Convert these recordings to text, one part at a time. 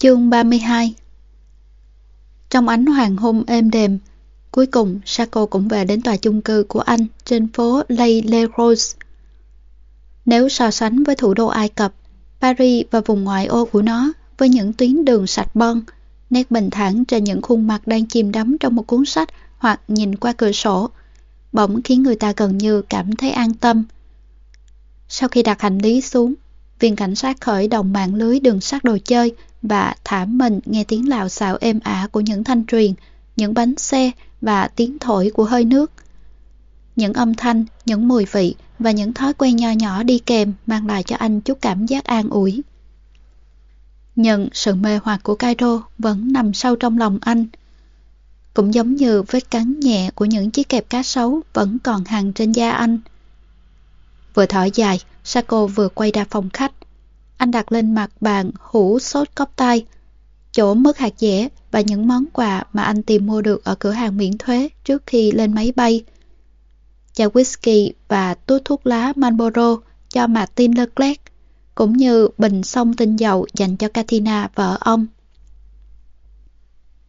Chương 32 Trong ánh hoàng hôn êm đềm, cuối cùng Sako cũng về đến tòa chung cư của anh trên phố Lay Le Rose. Nếu so sánh với thủ đô Ai Cập, Paris và vùng ngoại ô của nó với những tuyến đường sạch bon, nét bình thản trên những khuôn mặt đang chìm đắm trong một cuốn sách hoặc nhìn qua cửa sổ, bỗng khiến người ta gần như cảm thấy an tâm. Sau khi đặt hành lý xuống, viên cảnh sát khởi động mạng lưới đường sắt đồ chơi và thả mình nghe tiếng lào xạo êm ả của những thanh truyền, những bánh xe và tiếng thổi của hơi nước. Những âm thanh, những mùi vị và những thói quen nho nhỏ đi kèm mang lại cho anh chút cảm giác an ủi. Nhưng sự mê hoặc của Cairo vẫn nằm sâu trong lòng anh. Cũng giống như vết cắn nhẹ của những chiếc kẹp cá sấu vẫn còn hằn trên da anh. Vừa thở dài, Sako vừa quay ra phòng khách. Anh đặt lên mặt bàn hũ sốt cốc tay, chỗ mứt hạt dẻ và những món quà mà anh tìm mua được ở cửa hàng miễn thuế trước khi lên máy bay. Chai whisky và túi thuốc lá Marlboro cho Martin Leclerc, cũng như bình sông tinh dầu dành cho Katina vợ ông.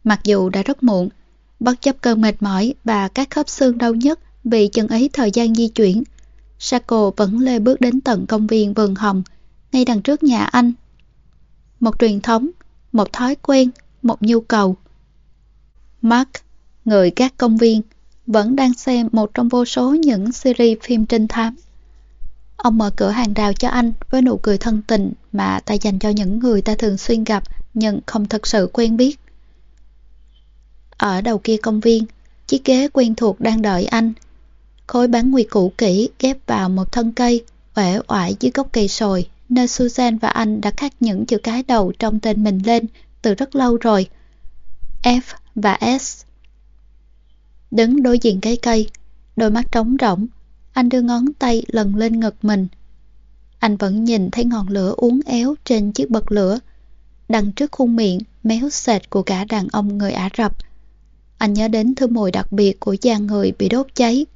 Mặc dù đã rất muộn, bất chấp cơn mệt mỏi và các khớp xương đau nhất vì chừng ấy thời gian di chuyển, Sako vẫn lê bước đến tận công viên vườn hồng, ngay đằng trước nhà anh. Một truyền thống, một thói quen, một nhu cầu. Mark, người gác công viên, vẫn đang xem một trong vô số những series phim trinh thám. Ông mở cửa hàng rào cho anh với nụ cười thân tình mà ta dành cho những người ta thường xuyên gặp nhưng không thật sự quen biết. Ở đầu kia công viên, chiếc ghế quen thuộc đang đợi anh. Khối bán nguyệt cũ kỹ ghép vào một thân cây, uể oải dưới gốc cây sồi, nơi Susan và anh đã khắc những chữ cái đầu trong tên mình lên từ rất lâu rồi. F và S. Đứng đối diện cái cây, đôi mắt trống rỗng, anh đưa ngón tay lần lên ngực mình. Anh vẫn nhìn thấy ngọn lửa uốn éo trên chiếc bật lửa, đằng trước khuôn miệng méo sệt của cả đàn ông người Ả Rập. Anh nhớ đến thứ mùi đặc biệt của da người bị đốt cháy.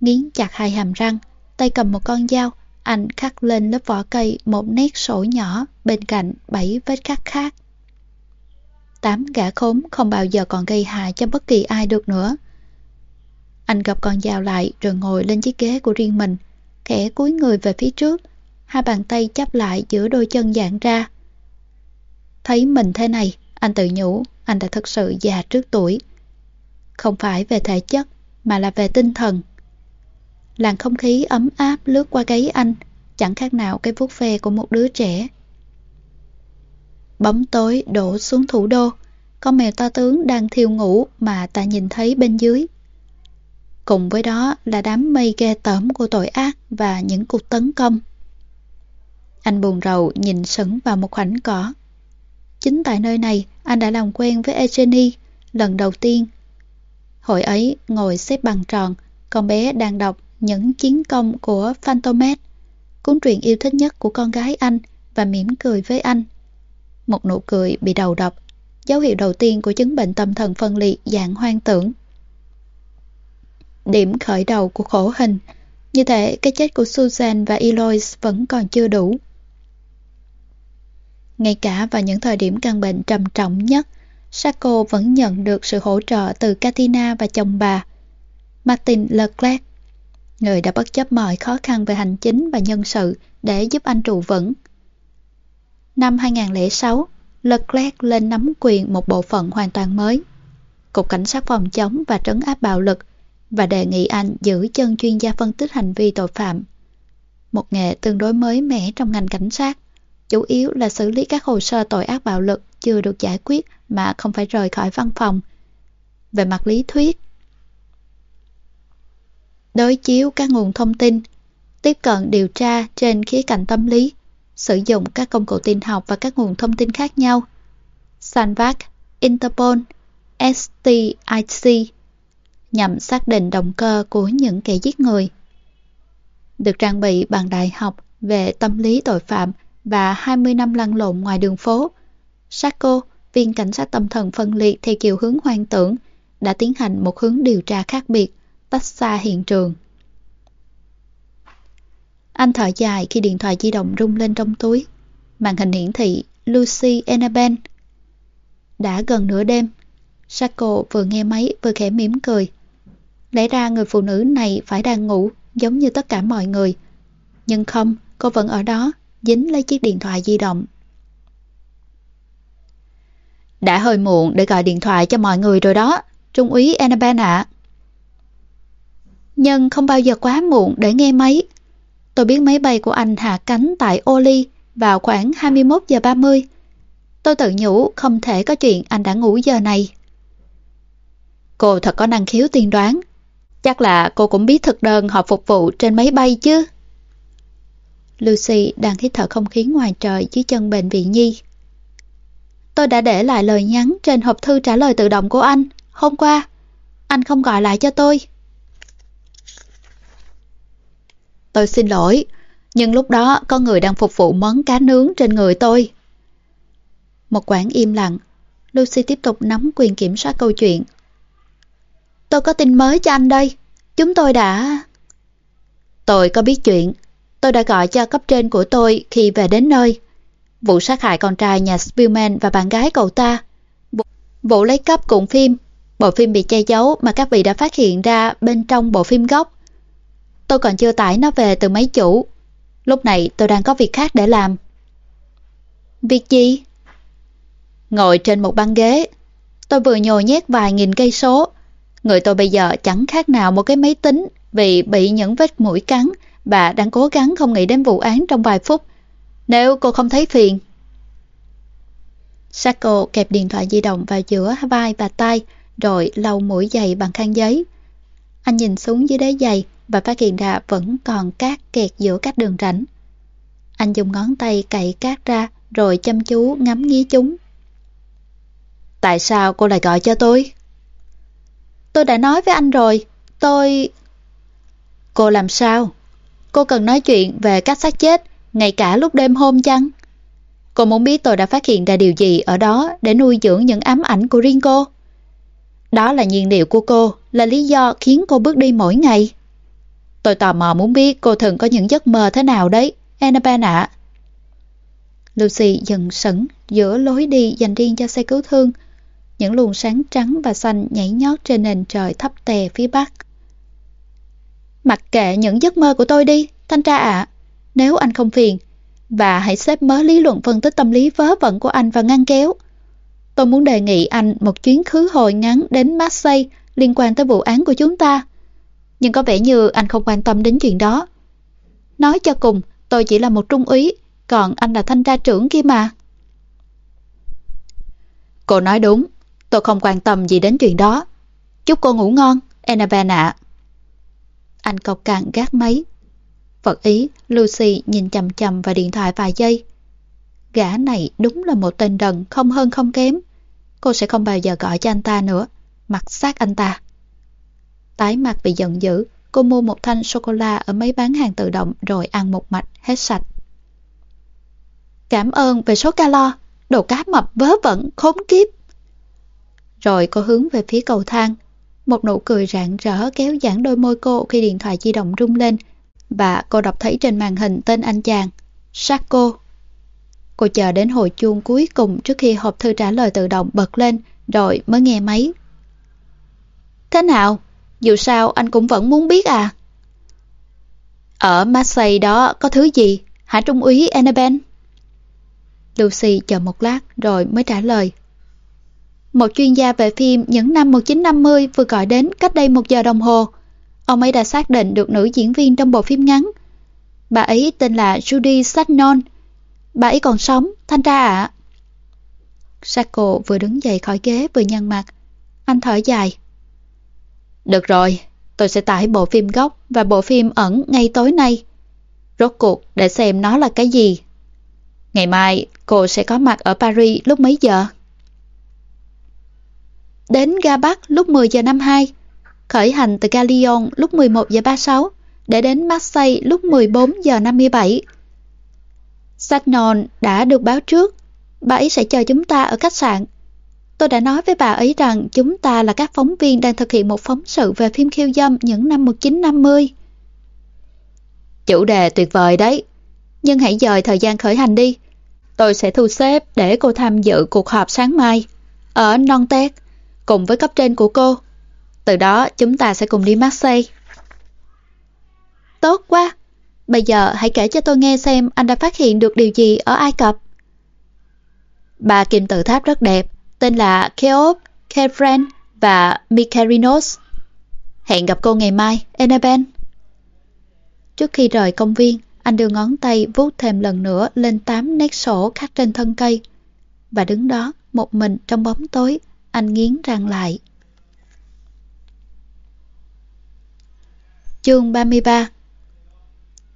Nghiến chặt hai hàm răng, tay cầm một con dao, anh khắc lên lớp vỏ cây một nét sổ nhỏ bên cạnh bảy vết khắc khác. Tám gã khốn không bao giờ còn gây hại cho bất kỳ ai được nữa. Anh gặp con dao lại rồi ngồi lên chiếc ghế của riêng mình, khẽ cúi người về phía trước, hai bàn tay chắp lại giữa đôi chân giãn ra. Thấy mình thế này, anh tự nhủ, anh đã thật sự già trước tuổi. Không phải về thể chất, mà là về tinh thần. Làn không khí ấm áp lướt qua gáy anh, chẳng khác nào cái vuốt ve của một đứa trẻ. Bóng tối đổ xuống thủ đô, con mèo to tướng đang thiêu ngủ mà ta nhìn thấy bên dưới. Cùng với đó là đám mây ghê tởm của tội ác và những cuộc tấn công. Anh buồn rầu nhìn sững vào một khoảnh cỏ. Chính tại nơi này, anh đã làm quen với Eugenie lần đầu tiên. Hồi ấy, ngồi xếp bằng tròn, con bé đang đọc những chiến công của Phantomet, cuốn truyện yêu thích nhất của con gái anh và mỉm cười với anh. Một nụ cười bị đầu độc, dấu hiệu đầu tiên của chứng bệnh tâm thần phân liệt dạng hoang tưởng. Điểm khởi đầu của khổ hình, như thể cái chết của Susan và Eloise vẫn còn chưa đủ. Ngay cả vào những thời điểm căn bệnh trầm trọng nhất, Sako vẫn nhận được sự hỗ trợ từ Katina và chồng bà, Martin Leclerc, người đã bất chấp mọi khó khăn về hành chính và nhân sự để giúp anh trụ vững. Năm 2006, Leclerc lên nắm quyền một bộ phận hoàn toàn mới, Cục Cảnh sát phòng chống và trấn áp bạo lực và đề nghị anh giữ chân chuyên gia phân tích hành vi tội phạm. Một nghề tương đối mới mẻ trong ngành cảnh sát, chủ yếu là xử lý các hồ sơ tội ác bạo lực chưa được giải quyết mà không phải rời khỏi văn phòng. Về mặt lý thuyết, đối chiếu các nguồn thông tin, tiếp cận điều tra trên khía cạnh tâm lý, sử dụng các công cụ tin học và các nguồn thông tin khác nhau. Sanvac, Interpol, STIC nhằm xác định động cơ của những kẻ giết người. Được trang bị bằng đại học về tâm lý tội phạm và 20 năm lăn lộn ngoài đường phố, Sacco, viên cảnh sát tâm thần phân liệt theo chiều hướng hoang tưởng, đã tiến hành một hướng điều tra khác biệt, tách xa hiện trường. Anh thở dài khi điện thoại di động rung lên trong túi. Màn hình hiển thị Lucy Annabelle. Đã gần nửa đêm, Sako vừa nghe máy vừa khẽ mỉm cười. Lẽ ra người phụ nữ này phải đang ngủ giống như tất cả mọi người. Nhưng không, cô vẫn ở đó, dính lấy chiếc điện thoại di động. Đã hơi muộn để gọi điện thoại cho mọi người rồi đó, Trung úy Annabelle ạ. Nhưng không bao giờ quá muộn để nghe máy. Tôi biết máy bay của anh hạ cánh tại Oli vào khoảng 21 giờ 30. Tôi tự nhủ không thể có chuyện anh đã ngủ giờ này. Cô thật có năng khiếu tiên đoán. Chắc là cô cũng biết thực đơn họ phục vụ trên máy bay chứ. Lucy đang hít thở không khí ngoài trời dưới chân bệnh viện Nhi. Tôi đã để lại lời nhắn trên hộp thư trả lời tự động của anh. Hôm qua, anh không gọi lại cho tôi. Tôi xin lỗi, nhưng lúc đó có người đang phục vụ món cá nướng trên người tôi. Một quãng im lặng, Lucy tiếp tục nắm quyền kiểm soát câu chuyện. Tôi có tin mới cho anh đây. Chúng tôi đã... Tôi có biết chuyện. Tôi đã gọi cho cấp trên của tôi khi về đến nơi. Vụ sát hại con trai nhà Spielman và bạn gái cậu ta. Vụ lấy cắp cuộn phim. Bộ phim bị che giấu mà các vị đã phát hiện ra bên trong bộ phim gốc. Tôi còn chưa tải nó về từ máy chủ. Lúc này tôi đang có việc khác để làm. Việc gì? Ngồi trên một băng ghế. Tôi vừa nhồi nhét vài nghìn cây số. Người tôi bây giờ chẳng khác nào một cái máy tính vì bị những vết mũi cắn và đang cố gắng không nghĩ đến vụ án trong vài phút. Nếu cô không thấy phiền. Sako kẹp điện thoại di động vào giữa vai và tay, rồi lau mũi giày bằng khăn giấy. Anh nhìn xuống dưới đáy giày và phát hiện ra vẫn còn cát kẹt giữa các đường rãnh. Anh dùng ngón tay cậy cát ra rồi chăm chú ngắm nghía chúng. Tại sao cô lại gọi cho tôi? Tôi đã nói với anh rồi, tôi... Cô làm sao? Cô cần nói chuyện về các xác chết, ngay cả lúc đêm hôm chăng? Cô muốn biết tôi đã phát hiện ra điều gì ở đó để nuôi dưỡng những ám ảnh của riêng cô? Đó là nhiên liệu của cô, là lý do khiến cô bước đi mỗi ngày. Tôi tò mò muốn biết cô thường có những giấc mơ thế nào đấy, Annabelle ạ. Lucy dần sững giữa lối đi dành riêng cho xe cứu thương. Những luồng sáng trắng và xanh nhảy nhót trên nền trời thấp tè phía bắc. Mặc kệ những giấc mơ của tôi đi, thanh tra ạ. Nếu anh không phiền, và hãy xếp mớ lý luận phân tích tâm lý vớ vẩn của anh vào ngăn kéo. Tôi muốn đề nghị anh một chuyến khứ hồi ngắn đến Marseille liên quan tới vụ án của chúng ta. Nhưng có vẻ như anh không quan tâm đến chuyện đó. Nói cho cùng, tôi chỉ là một trung úy, còn anh là thanh tra trưởng kia mà. Cô nói đúng, tôi không quan tâm gì đến chuyện đó. Chúc cô ngủ ngon, Annabelle ạ. Anh cọc cạn gác máy. Phật ý, Lucy nhìn chầm chầm vào điện thoại vài giây. Gã này đúng là một tên đần không hơn không kém. Cô sẽ không bao giờ gọi cho anh ta nữa, mặc sát anh ta. Tái mặt vì giận dữ, cô mua một thanh sô-cô-la ở mấy bán hàng tự động rồi ăn một mạch hết sạch. Cảm ơn về số calo, đồ cá mập vớ vẩn, khốn kiếp. Rồi cô hướng về phía cầu thang. Một nụ cười rạng rỡ kéo giãn đôi môi cô khi điện thoại di động rung lên và cô đọc thấy trên màn hình tên anh chàng, Sako. Cô chờ đến hồi chuông cuối cùng trước khi hộp thư trả lời tự động bật lên rồi mới nghe máy. Thế nào? Dù sao anh cũng vẫn muốn biết à? Ở Marseille đó có thứ gì? Hả Trung úy Annabelle? Lucy chờ một lát rồi mới trả lời. Một chuyên gia về phim những năm 1950 vừa gọi đến cách đây một giờ đồng hồ. Ông ấy đã xác định được nữ diễn viên trong bộ phim ngắn. Bà ấy tên là Judy Sagnon. Bà ấy còn sống, thanh tra ạ. À. Vừa đứng dậy khỏi ghế vừa nhăn mặt. Anh thở dài. Được rồi, tôi sẽ tải bộ phim gốc và bộ phim ẩn ngay tối nay. Rốt cuộc để xem nó là cái gì. Ngày mai cô sẽ có mặt ở Paris lúc mấy giờ? Đến ga Bắc lúc 10 giờ 52, khởi hành từ ga Lyon lúc 11 giờ 36 để đến Marseille lúc 14 giờ 57. Sagnon đã được báo trước, bà ấy sẽ chờ chúng ta ở khách sạn Tôi đã nói với bà ấy rằng chúng ta là các phóng viên đang thực hiện một phóng sự về phim khiêu dâm những năm 1950. Chủ đề tuyệt vời đấy, nhưng hãy dời thời gian khởi hành đi. Tôi sẽ thu xếp để cô tham dự cuộc họp sáng mai ở Non Tét cùng với cấp trên của cô. Từ đó chúng ta sẽ cùng đi Marseille. Tốt quá! Bây giờ hãy kể cho tôi nghe xem anh đã phát hiện được điều gì ở Ai Cập. Ba kim tự tháp rất đẹp, tên là Keop, Kefren và Mikarinos. Hẹn gặp cô ngày mai, Eneben. Trước khi rời công viên, anh đưa ngón tay vuốt thêm lần nữa lên tám nét sổ khắc trên thân cây. Và đứng đó, một mình trong bóng tối, anh nghiến răng lại. Chương 33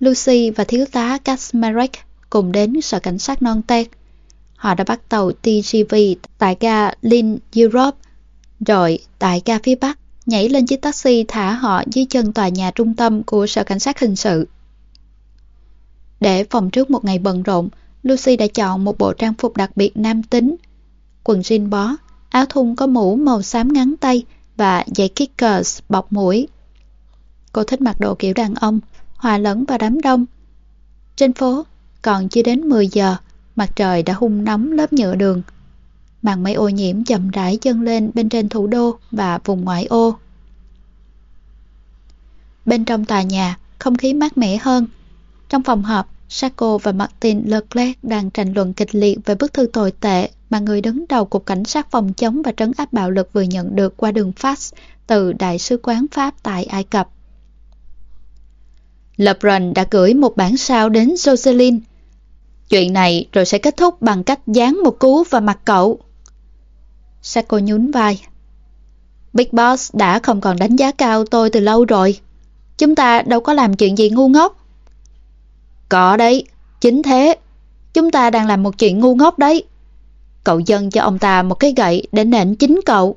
Lucy và thiếu tá Kasmarek cùng đến sở cảnh sát non tét. Họ đã bắt tàu TGV tại ga Lin Europe, rồi tại ga phía Bắc, nhảy lên chiếc taxi thả họ dưới chân tòa nhà trung tâm của sở cảnh sát hình sự. Để phòng trước một ngày bận rộn, Lucy đã chọn một bộ trang phục đặc biệt nam tính. Quần jean bó, áo thun có mũ màu xám ngắn tay và giày kickers bọc mũi. Cô thích mặc đồ kiểu đàn ông, hòa lẫn vào đám đông. Trên phố, còn chưa đến 10 giờ, mặt trời đã hung nóng lớp nhựa đường. Màn mây ô nhiễm chậm rãi dâng lên bên trên thủ đô và vùng ngoại ô. Bên trong tòa nhà, không khí mát mẻ hơn. Trong phòng họp, Sacco và Martin Leclerc đang tranh luận kịch liệt về bức thư tồi tệ mà người đứng đầu Cục Cảnh sát phòng chống và trấn áp bạo lực vừa nhận được qua đường fax từ Đại sứ quán Pháp tại Ai Cập. LeBron đã gửi một bản sao đến Jocelyn. Chuyện này rồi sẽ kết thúc bằng cách dán một cú vào mặt cậu. Sako nhún vai. Big Boss đã không còn đánh giá cao tôi từ lâu rồi. Chúng ta đâu có làm chuyện gì ngu ngốc. Có đấy, chính thế. Chúng ta đang làm một chuyện ngu ngốc đấy. Cậu dâng cho ông ta một cái gậy để nện chính cậu.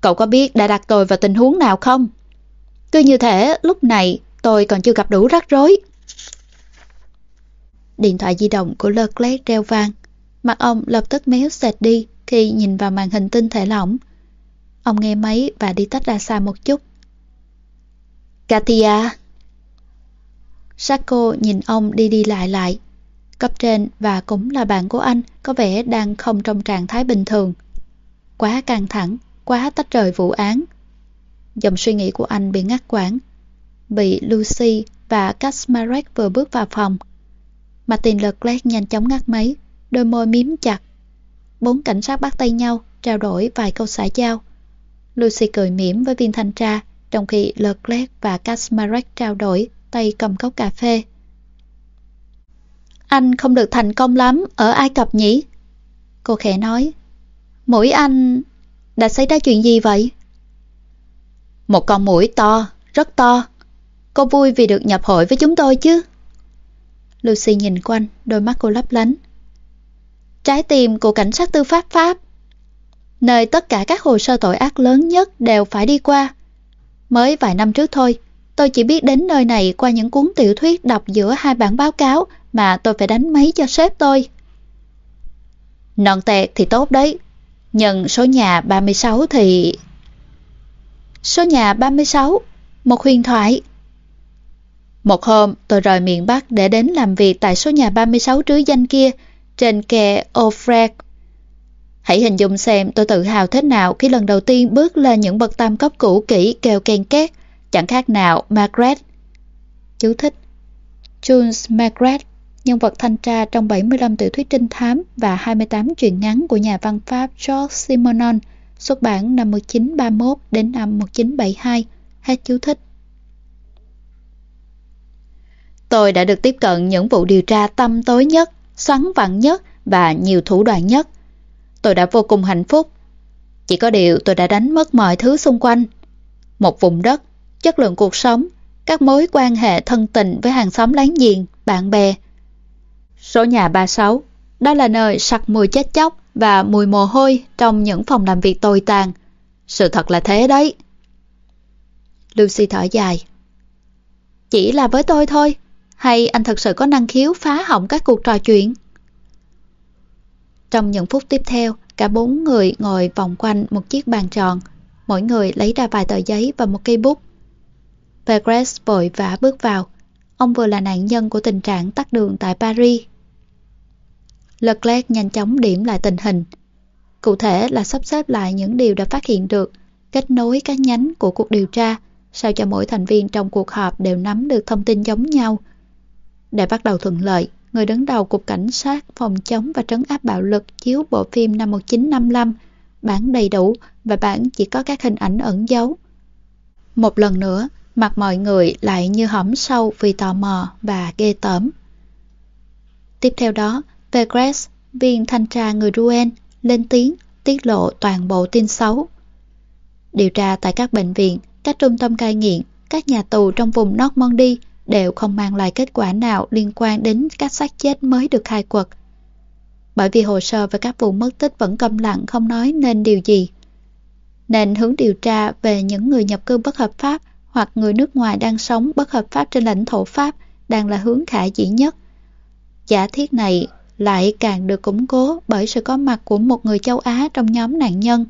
Cậu có biết đã đặt tôi vào tình huống nào không? Cứ như thế, lúc này tôi còn chưa gặp đủ rắc rối. Điện thoại di động của Leclerc reo vang. Mặt ông lập tức méo sệt đi khi nhìn vào màn hình tinh thể lỏng. Ông nghe máy và đi tách ra xa một chút. Katia! Sako nhìn ông đi đi lại lại. Cấp trên và cũng là bạn của anh có vẻ đang không trong trạng thái bình thường. Quá căng thẳng, quá tách rời vụ án. Dòng suy nghĩ của anh bị ngắt quãng. Bị Lucy và Kasmarek vừa bước vào phòng. Martin Leclerc nhanh chóng ngắt máy, đôi môi miếm chặt. Bốn cảnh sát bắt tay nhau, trao đổi vài câu xã giao. Lucy cười mỉm với viên thanh tra, trong khi Leclerc và Kasmarek trao đổi tay cầm cốc cà phê. Anh không được thành công lắm ở Ai Cập nhỉ? Cô khẽ nói. Mũi anh... đã xảy ra chuyện gì vậy? Một con mũi to, rất to. Cô vui vì được nhập hội với chúng tôi chứ? Lucy nhìn quanh, đôi mắt cô lấp lánh. Trái tim của cảnh sát tư pháp Pháp. Nơi tất cả các hồ sơ tội ác lớn nhất đều phải đi qua. Mới vài năm trước thôi, Tôi chỉ biết đến nơi này qua những cuốn tiểu thuyết đọc giữa hai bản báo cáo mà tôi phải đánh máy cho sếp tôi. Nọn tẹt thì tốt đấy, Nhận số nhà 36 thì... Số nhà 36, một huyền thoại. Một hôm, tôi rời miền Bắc để đến làm việc tại số nhà 36 trứ danh kia, trên kè Ofreg. Hãy hình dung xem tôi tự hào thế nào khi lần đầu tiên bước lên những bậc tam cấp cũ kỹ kêu ken két chẳng khác nào Margaret. Chú thích Jules Margaret, nhân vật thanh tra trong 75 tiểu thuyết trinh thám và 28 truyện ngắn của nhà văn Pháp George Simenon, xuất bản năm 1931 đến năm 1972. Hết chú thích. Tôi đã được tiếp cận những vụ điều tra tâm tối nhất, xoắn vặn nhất và nhiều thủ đoạn nhất. Tôi đã vô cùng hạnh phúc. Chỉ có điều tôi đã đánh mất mọi thứ xung quanh. Một vùng đất, chất lượng cuộc sống, các mối quan hệ thân tình với hàng xóm láng giềng, bạn bè. Số nhà 36, đó là nơi sặc mùi chết chóc và mùi mồ hôi trong những phòng làm việc tồi tàn. Sự thật là thế đấy. Lucy thở dài. Chỉ là với tôi thôi, hay anh thật sự có năng khiếu phá hỏng các cuộc trò chuyện? Trong những phút tiếp theo, cả bốn người ngồi vòng quanh một chiếc bàn tròn. Mỗi người lấy ra vài tờ giấy và một cây bút. Pegres vội vã bước vào. Ông vừa là nạn nhân của tình trạng tắt đường tại Paris. Leclerc nhanh chóng điểm lại tình hình. Cụ thể là sắp xếp lại những điều đã phát hiện được, kết nối các nhánh của cuộc điều tra, sao cho mỗi thành viên trong cuộc họp đều nắm được thông tin giống nhau. Để bắt đầu thuận lợi, người đứng đầu Cục Cảnh sát phòng chống và trấn áp bạo lực chiếu bộ phim năm 1955, bản đầy đủ và bản chỉ có các hình ảnh ẩn dấu. Một lần nữa, mặt mọi người lại như hõm sâu vì tò mò và ghê tởm. Tiếp theo đó, Pegres, viên thanh tra người Ruen, lên tiếng tiết lộ toàn bộ tin xấu. Điều tra tại các bệnh viện, các trung tâm cai nghiện, các nhà tù trong vùng Normandy đều không mang lại kết quả nào liên quan đến các xác chết mới được khai quật. Bởi vì hồ sơ về các vụ mất tích vẫn câm lặng không nói nên điều gì. Nên hướng điều tra về những người nhập cư bất hợp pháp hoặc người nước ngoài đang sống bất hợp pháp trên lãnh thổ Pháp đang là hướng khả dĩ nhất. Giả thiết này lại càng được củng cố bởi sự có mặt của một người châu Á trong nhóm nạn nhân.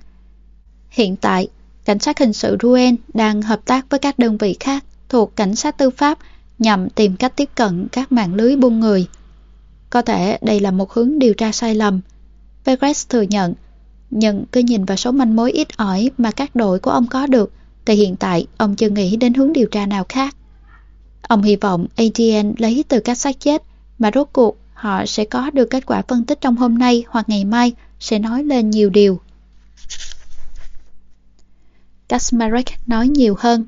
Hiện tại, cảnh sát hình sự Ruen đang hợp tác với các đơn vị khác thuộc cảnh sát tư pháp nhằm tìm cách tiếp cận các mạng lưới buôn người. Có thể đây là một hướng điều tra sai lầm. Vegres thừa nhận, nhưng cứ nhìn vào số manh mối ít ỏi mà các đội của ông có được, thì hiện tại ông chưa nghĩ đến hướng điều tra nào khác. Ông hy vọng ADN lấy từ các xác chết mà rốt cuộc họ sẽ có được kết quả phân tích trong hôm nay hoặc ngày mai sẽ nói lên nhiều điều. Kasmarek nói nhiều hơn.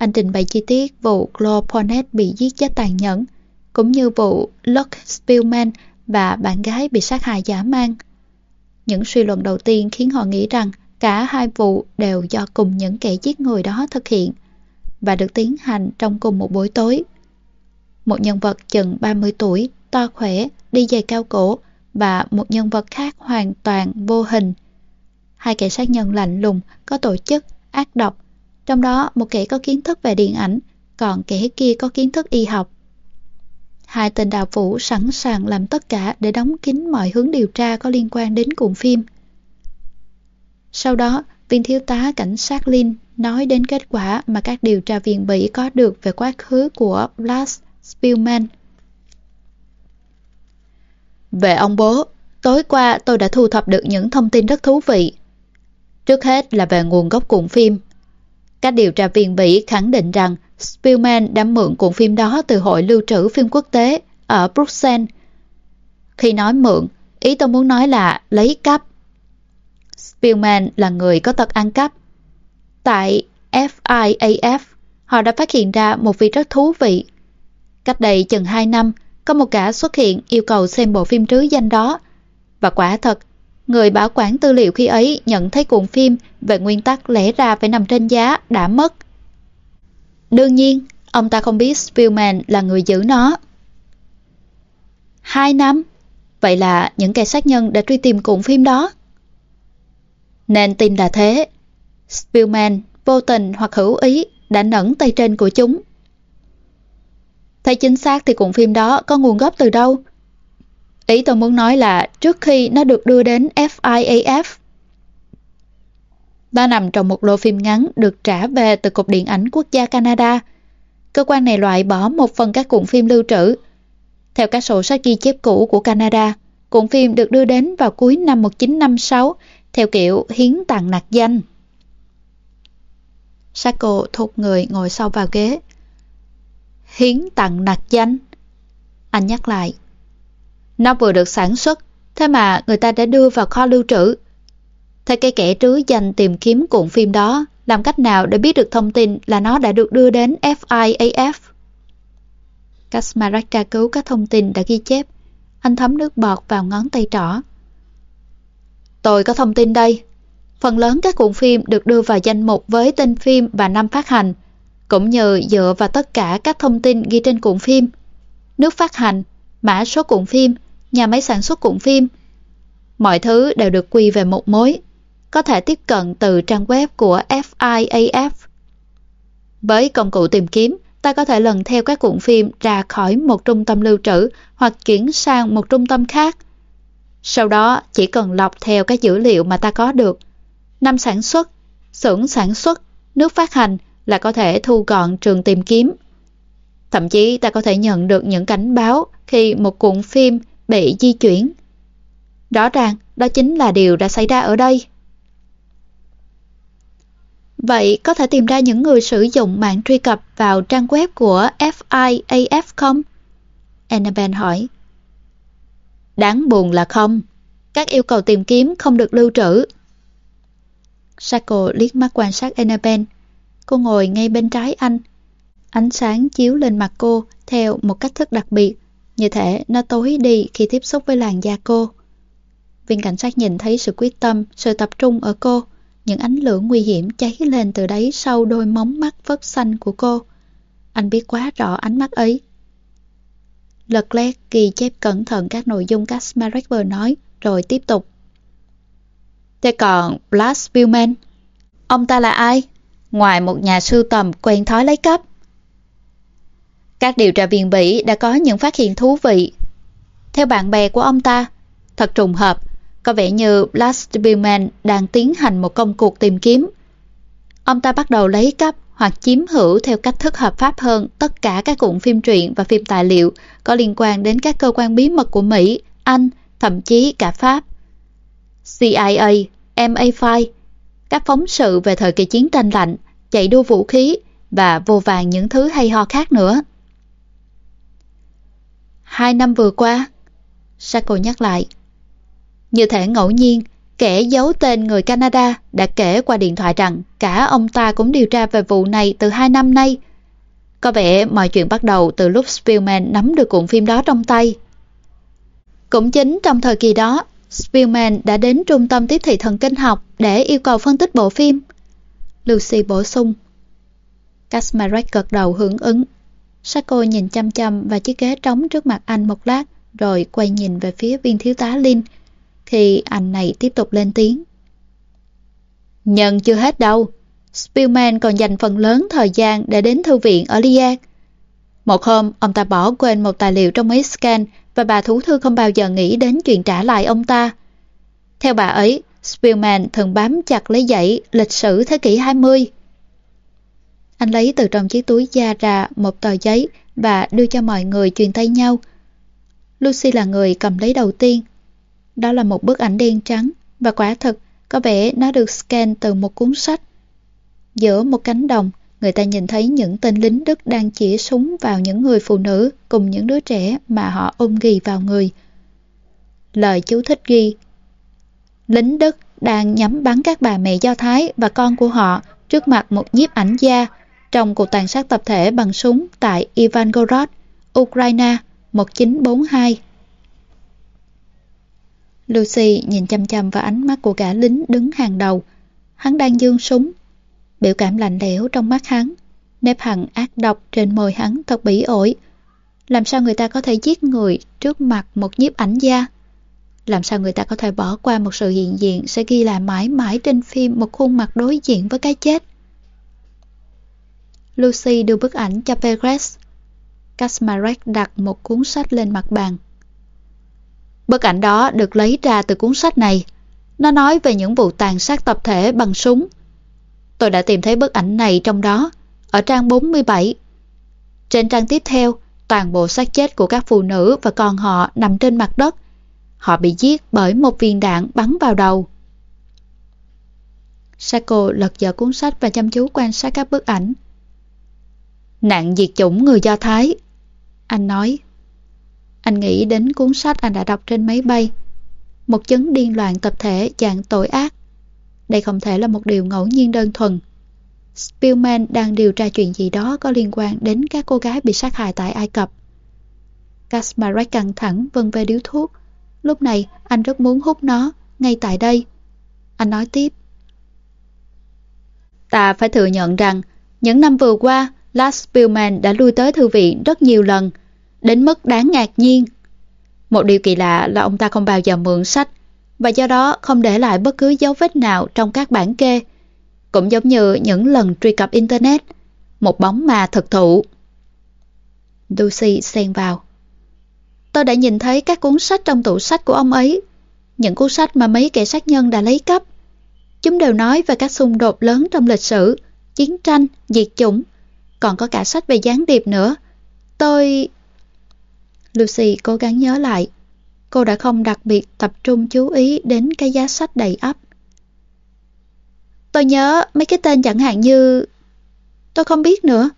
Anh trình bày chi tiết vụ Claude bị giết chết tàn nhẫn, cũng như vụ Luke Spielman và bạn gái bị sát hại giả mang. Những suy luận đầu tiên khiến họ nghĩ rằng cả hai vụ đều do cùng những kẻ giết người đó thực hiện và được tiến hành trong cùng một buổi tối. Một nhân vật chừng 30 tuổi, to khỏe, đi giày cao cổ và một nhân vật khác hoàn toàn vô hình. Hai kẻ sát nhân lạnh lùng, có tổ chức, ác độc. Trong đó một kẻ có kiến thức về điện ảnh, còn kẻ kia có kiến thức y học. Hai tên đạo phủ sẵn sàng làm tất cả để đóng kín mọi hướng điều tra có liên quan đến cuộn phim. Sau đó, viên thiếu tá cảnh sát Lin nói đến kết quả mà các điều tra viên Bỉ có được về quá khứ của Blas Spielman. Về ông bố, tối qua tôi đã thu thập được những thông tin rất thú vị. Trước hết là về nguồn gốc cuộn phim. Các điều tra viên Bỉ khẳng định rằng Spielman đã mượn cuộn phim đó từ Hội Lưu trữ Phim Quốc tế ở Bruxelles. Khi nói mượn, ý tôi muốn nói là lấy cắp. Spielman là người có tật ăn cắp. Tại FIAF, họ đã phát hiện ra một việc rất thú vị. Cách đây chừng 2 năm, có một gã xuất hiện yêu cầu xem bộ phim trứ danh đó. Và quả thật, người bảo quản tư liệu khi ấy nhận thấy cuộn phim về nguyên tắc lẽ ra phải nằm trên giá đã mất. Đương nhiên, ông ta không biết Spielman là người giữ nó. Hai năm? Vậy là những kẻ sát nhân đã truy tìm cuộn phim đó. Nên tin là thế. Spielman vô tình hoặc hữu ý đã nẫn tay trên của chúng. Thấy chính xác thì cuộn phim đó có nguồn gốc từ đâu? Ý tôi muốn nói là trước khi nó được đưa đến FIAF, nó nằm trong một lô phim ngắn được trả về từ Cục Điện ảnh Quốc gia Canada. Cơ quan này loại bỏ một phần các cuộn phim lưu trữ. Theo các sổ sách ghi chép cũ của Canada, cuộn phim được đưa đến vào cuối năm 1956 theo kiểu hiến tặng nặc danh. Sako thụt người ngồi sau vào ghế. Hiến tặng nặc danh. Anh nhắc lại. Nó vừa được sản xuất, thế mà người ta đã đưa vào kho lưu trữ. Thế cái kẻ trứ dành tìm kiếm cuộn phim đó, làm cách nào để biết được thông tin là nó đã được đưa đến FIAF? Kasmarak tra cứu các thông tin đã ghi chép. Anh thấm nước bọt vào ngón tay trỏ. Tôi có thông tin đây. Phần lớn các cuộn phim được đưa vào danh mục với tên phim và năm phát hành, cũng như dựa vào tất cả các thông tin ghi trên cuộn phim. Nước phát hành, mã số cuộn phim, nhà máy sản xuất cuộn phim. Mọi thứ đều được quy về một mối, có thể tiếp cận từ trang web của FIAF. Với công cụ tìm kiếm, ta có thể lần theo các cuộn phim ra khỏi một trung tâm lưu trữ hoặc chuyển sang một trung tâm khác. Sau đó chỉ cần lọc theo các dữ liệu mà ta có được. Năm sản xuất, xưởng sản xuất, nước phát hành là có thể thu gọn trường tìm kiếm. Thậm chí ta có thể nhận được những cảnh báo khi một cuộn phim bị di chuyển. Rõ ràng, đó chính là điều đã xảy ra ở đây. Vậy có thể tìm ra những người sử dụng mạng truy cập vào trang web của FIAF không? Annabelle hỏi. Đáng buồn là không. Các yêu cầu tìm kiếm không được lưu trữ. Sako liếc mắt quan sát Annabelle. Cô ngồi ngay bên trái anh. Ánh sáng chiếu lên mặt cô theo một cách thức đặc biệt, như thể nó tối đi khi tiếp xúc với làn da cô. Viên cảnh sát nhìn thấy sự quyết tâm, sự tập trung ở cô, những ánh lửa nguy hiểm cháy lên từ đáy sau đôi móng mắt vất xanh của cô. Anh biết quá rõ ánh mắt ấy. Lật lét, ghi chép cẩn thận các nội dung Kasmarek vừa nói, rồi tiếp tục. Thế còn Blas Billman, ông ta là ai? Ngoài một nhà sưu tầm quen thói lấy cấp. Các điều tra viên Bỉ đã có những phát hiện thú vị. Theo bạn bè của ông ta, thật trùng hợp, có vẻ như Blas Billman đang tiến hành một công cuộc tìm kiếm. Ông ta bắt đầu lấy cắp hoặc chiếm hữu theo cách thức hợp pháp hơn tất cả các cuộn phim truyện và phim tài liệu có liên quan đến các cơ quan bí mật của Mỹ, Anh, thậm chí cả Pháp. CIA, MA5, các phóng sự về thời kỳ chiến tranh lạnh, chạy đua vũ khí và vô vàng những thứ hay ho khác nữa. Hai năm vừa qua, Sako nhắc lại, như thể ngẫu nhiên, kẻ giấu tên người Canada đã kể qua điện thoại rằng cả ông ta cũng điều tra về vụ này từ hai năm nay. Có vẻ mọi chuyện bắt đầu từ lúc Spielman nắm được cuộn phim đó trong tay. Cũng chính trong thời kỳ đó, Spielman đã đến trung tâm tiếp thị thần kinh học để yêu cầu phân tích bộ phim. Lucy bổ sung. Kasmarek gật đầu hưởng ứng. Sako nhìn chăm chăm vào chiếc ghế trống trước mặt anh một lát, rồi quay nhìn về phía viên thiếu tá Linh, khi anh này tiếp tục lên tiếng. Nhận chưa hết đâu. Spielman còn dành phần lớn thời gian để đến thư viện ở Liège. Một hôm, ông ta bỏ quên một tài liệu trong máy scan và bà thủ thư không bao giờ nghĩ đến chuyện trả lại ông ta. Theo bà ấy, Spielman thường bám chặt lấy dãy lịch sử thế kỷ 20. Anh lấy từ trong chiếc túi da ra một tờ giấy và đưa cho mọi người truyền tay nhau. Lucy là người cầm lấy đầu tiên. Đó là một bức ảnh đen trắng và quả thực có vẻ nó được scan từ một cuốn sách. Giữa một cánh đồng, người ta nhìn thấy những tên lính Đức đang chỉ súng vào những người phụ nữ cùng những đứa trẻ mà họ ôm ghì vào người. Lời chú thích ghi Lính Đức đang nhắm bắn các bà mẹ Do Thái và con của họ trước mặt một nhiếp ảnh gia trong cuộc tàn sát tập thể bằng súng tại Ivangorod, Ukraine 1942. Lucy nhìn chăm chăm vào ánh mắt của gã lính đứng hàng đầu. Hắn đang dương súng. Biểu cảm lạnh lẽo trong mắt hắn. Nếp hằn ác độc trên môi hắn thật bỉ ổi. Làm sao người ta có thể giết người trước mặt một nhiếp ảnh gia? Làm sao người ta có thể bỏ qua một sự hiện diện sẽ ghi lại mãi mãi trên phim một khuôn mặt đối diện với cái chết? Lucy đưa bức ảnh cho Perez. Kasmarek đặt một cuốn sách lên mặt bàn. Bức ảnh đó được lấy ra từ cuốn sách này. Nó nói về những vụ tàn sát tập thể bằng súng. Tôi đã tìm thấy bức ảnh này trong đó, ở trang 47. Trên trang tiếp theo, toàn bộ xác chết của các phụ nữ và con họ nằm trên mặt đất. Họ bị giết bởi một viên đạn bắn vào đầu. Sako lật dở cuốn sách và chăm chú quan sát các bức ảnh. Nạn diệt chủng người Do Thái. Anh nói. Anh nghĩ đến cuốn sách anh đã đọc trên máy bay. Một chứng điên loạn tập thể dạng tội ác. Đây không thể là một điều ngẫu nhiên đơn thuần. Spielman đang điều tra chuyện gì đó có liên quan đến các cô gái bị sát hại tại Ai Cập. Kasmarek căng thẳng vân về điếu thuốc. Lúc này anh rất muốn hút nó, ngay tại đây. Anh nói tiếp. Ta phải thừa nhận rằng, những năm vừa qua, Lars Spielman đã lui tới thư viện rất nhiều lần đến mức đáng ngạc nhiên. Một điều kỳ lạ là ông ta không bao giờ mượn sách và do đó không để lại bất cứ dấu vết nào trong các bản kê. Cũng giống như những lần truy cập Internet, một bóng ma thực thụ. Lucy xen vào. Tôi đã nhìn thấy các cuốn sách trong tủ sách của ông ấy, những cuốn sách mà mấy kẻ sát nhân đã lấy cắp. Chúng đều nói về các xung đột lớn trong lịch sử, chiến tranh, diệt chủng, còn có cả sách về gián điệp nữa. Tôi... Lucy cố gắng nhớ lại. cô đã không đặc biệt tập trung chú ý đến cái giá sách đầy ắp. Tôi nhớ mấy cái tên chẳng hạn như... Tôi không biết nữa.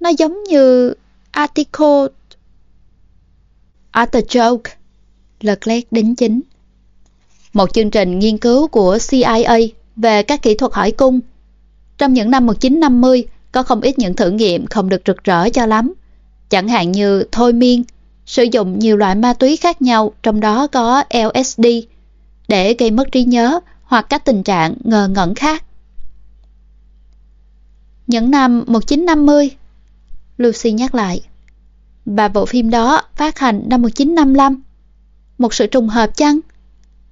Nó giống như article... Artichoke. Leclerc đính chính. Một chương trình nghiên cứu của CIA về các kỹ thuật hỏi cung. Trong những năm 1950, có không ít những thử nghiệm không được rực rỡ cho lắm. Chẳng hạn như thôi miên, sử dụng nhiều loại ma túy khác nhau, trong đó có LSD, để gây mất trí nhớ hoặc các tình trạng ngờ ngẩn khác. Những năm 1950, Lucy nhắc lại. Và bộ phim đó phát hành năm 1955. Một sự trùng hợp chăng?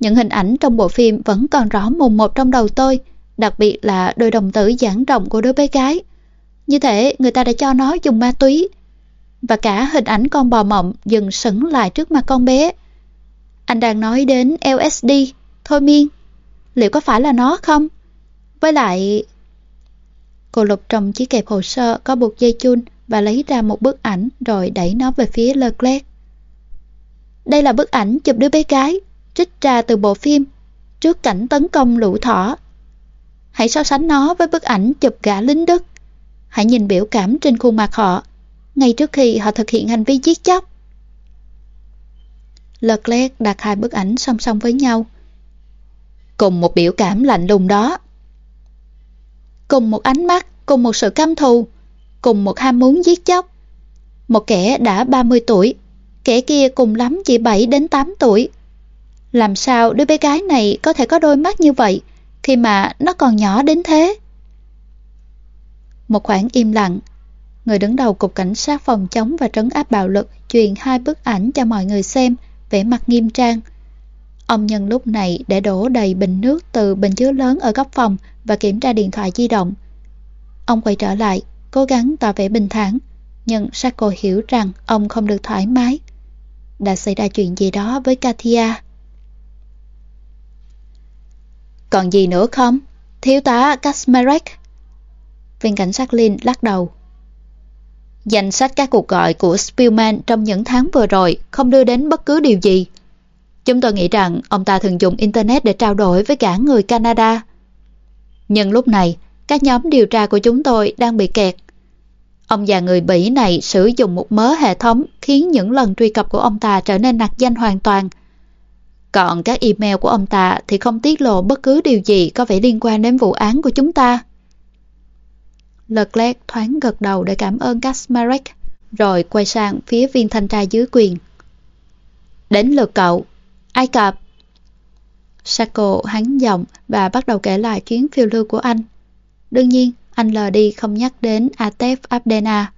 Những hình ảnh trong bộ phim vẫn còn rõ mồn một trong đầu tôi, đặc biệt là đôi đồng tử giãn rộng của đứa bé gái. Như thế người ta đã cho nó dùng ma túy. Và cả hình ảnh con bò mộng dừng sững lại trước mặt con bé. Anh đang nói đến LSD, thôi miên. Liệu có phải là nó không? Với lại... Cô lục trong chiếc kẹp hồ sơ có buộc dây chun và lấy ra một bức ảnh rồi đẩy nó về phía Leclerc. Đây là bức ảnh chụp đứa bé gái, trích ra từ bộ phim, trước cảnh tấn công lũ thỏ. Hãy so sánh nó với bức ảnh chụp gã lính Đức. Hãy nhìn biểu cảm trên khuôn mặt họ, ngay trước khi họ thực hiện hành vi giết chóc. Leclerc đặt hai bức ảnh song song với nhau. Cùng một biểu cảm lạnh lùng đó. Cùng một ánh mắt, cùng một sự căm thù, cùng một ham muốn giết chóc. Một kẻ đã 30 tuổi, kẻ kia cùng lắm chỉ 7 đến 8 tuổi. Làm sao đứa bé gái này có thể có đôi mắt như vậy khi mà nó còn nhỏ đến thế? Một khoảng im lặng, người đứng đầu cục cảnh sát phòng chống và trấn áp bạo lực truyền hai bức ảnh cho mọi người xem, vẻ mặt nghiêm trang. Ông nhân lúc này để đổ đầy bình nước từ bình chứa lớn ở góc phòng và kiểm tra điện thoại di động. Ông quay trở lại, cố gắng tỏ vẻ bình thản, nhưng Sako hiểu rằng ông không được thoải mái. Đã xảy ra chuyện gì đó với Katia. Còn gì nữa không? Thiếu tá Kasmarek. Viên cảnh sát Lin lắc đầu. Danh sách các cuộc gọi của Spielman trong những tháng vừa rồi không đưa đến bất cứ điều gì. Chúng tôi nghĩ rằng ông ta thường dùng Internet để trao đổi với cả người Canada. Nhưng lúc này, các nhóm điều tra của chúng tôi đang bị kẹt. Ông già người Bỉ này sử dụng một mớ hệ thống khiến những lần truy cập của ông ta trở nên nạc danh hoàn toàn. Còn các email của ông ta thì không tiết lộ bất cứ điều gì có vẻ liên quan đến vụ án của chúng ta. Leclerc thoáng gật đầu để cảm ơn Kasmarek, rồi quay sang phía viên thanh tra dưới quyền. Đến lượt cậu, Ai Cập. Sako hắn giọng và bắt đầu kể lại chuyến phiêu lưu của anh. Đương nhiên, anh lờ đi không nhắc đến Atef Abdena,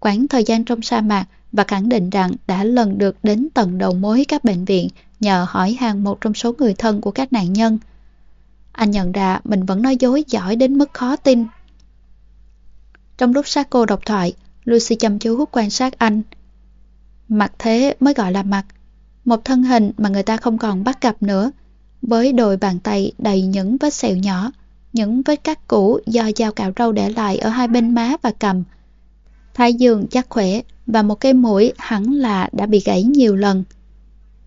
quãng thời gian trong sa mạc và khẳng định rằng đã lần được đến tận đầu mối các bệnh viện nhờ hỏi hàng một trong số người thân của các nạn nhân. Anh nhận ra mình vẫn nói dối giỏi đến mức khó tin. Trong lúc sát cô độc thoại, Lucy chăm chú hút quan sát anh. Mặt thế mới gọi là mặt. Một thân hình mà người ta không còn bắt gặp nữa, với đôi bàn tay đầy những vết sẹo nhỏ, những vết cắt cũ do dao cạo râu để lại ở hai bên má và cầm. Thái dương chắc khỏe và một cái mũi hẳn là đã bị gãy nhiều lần.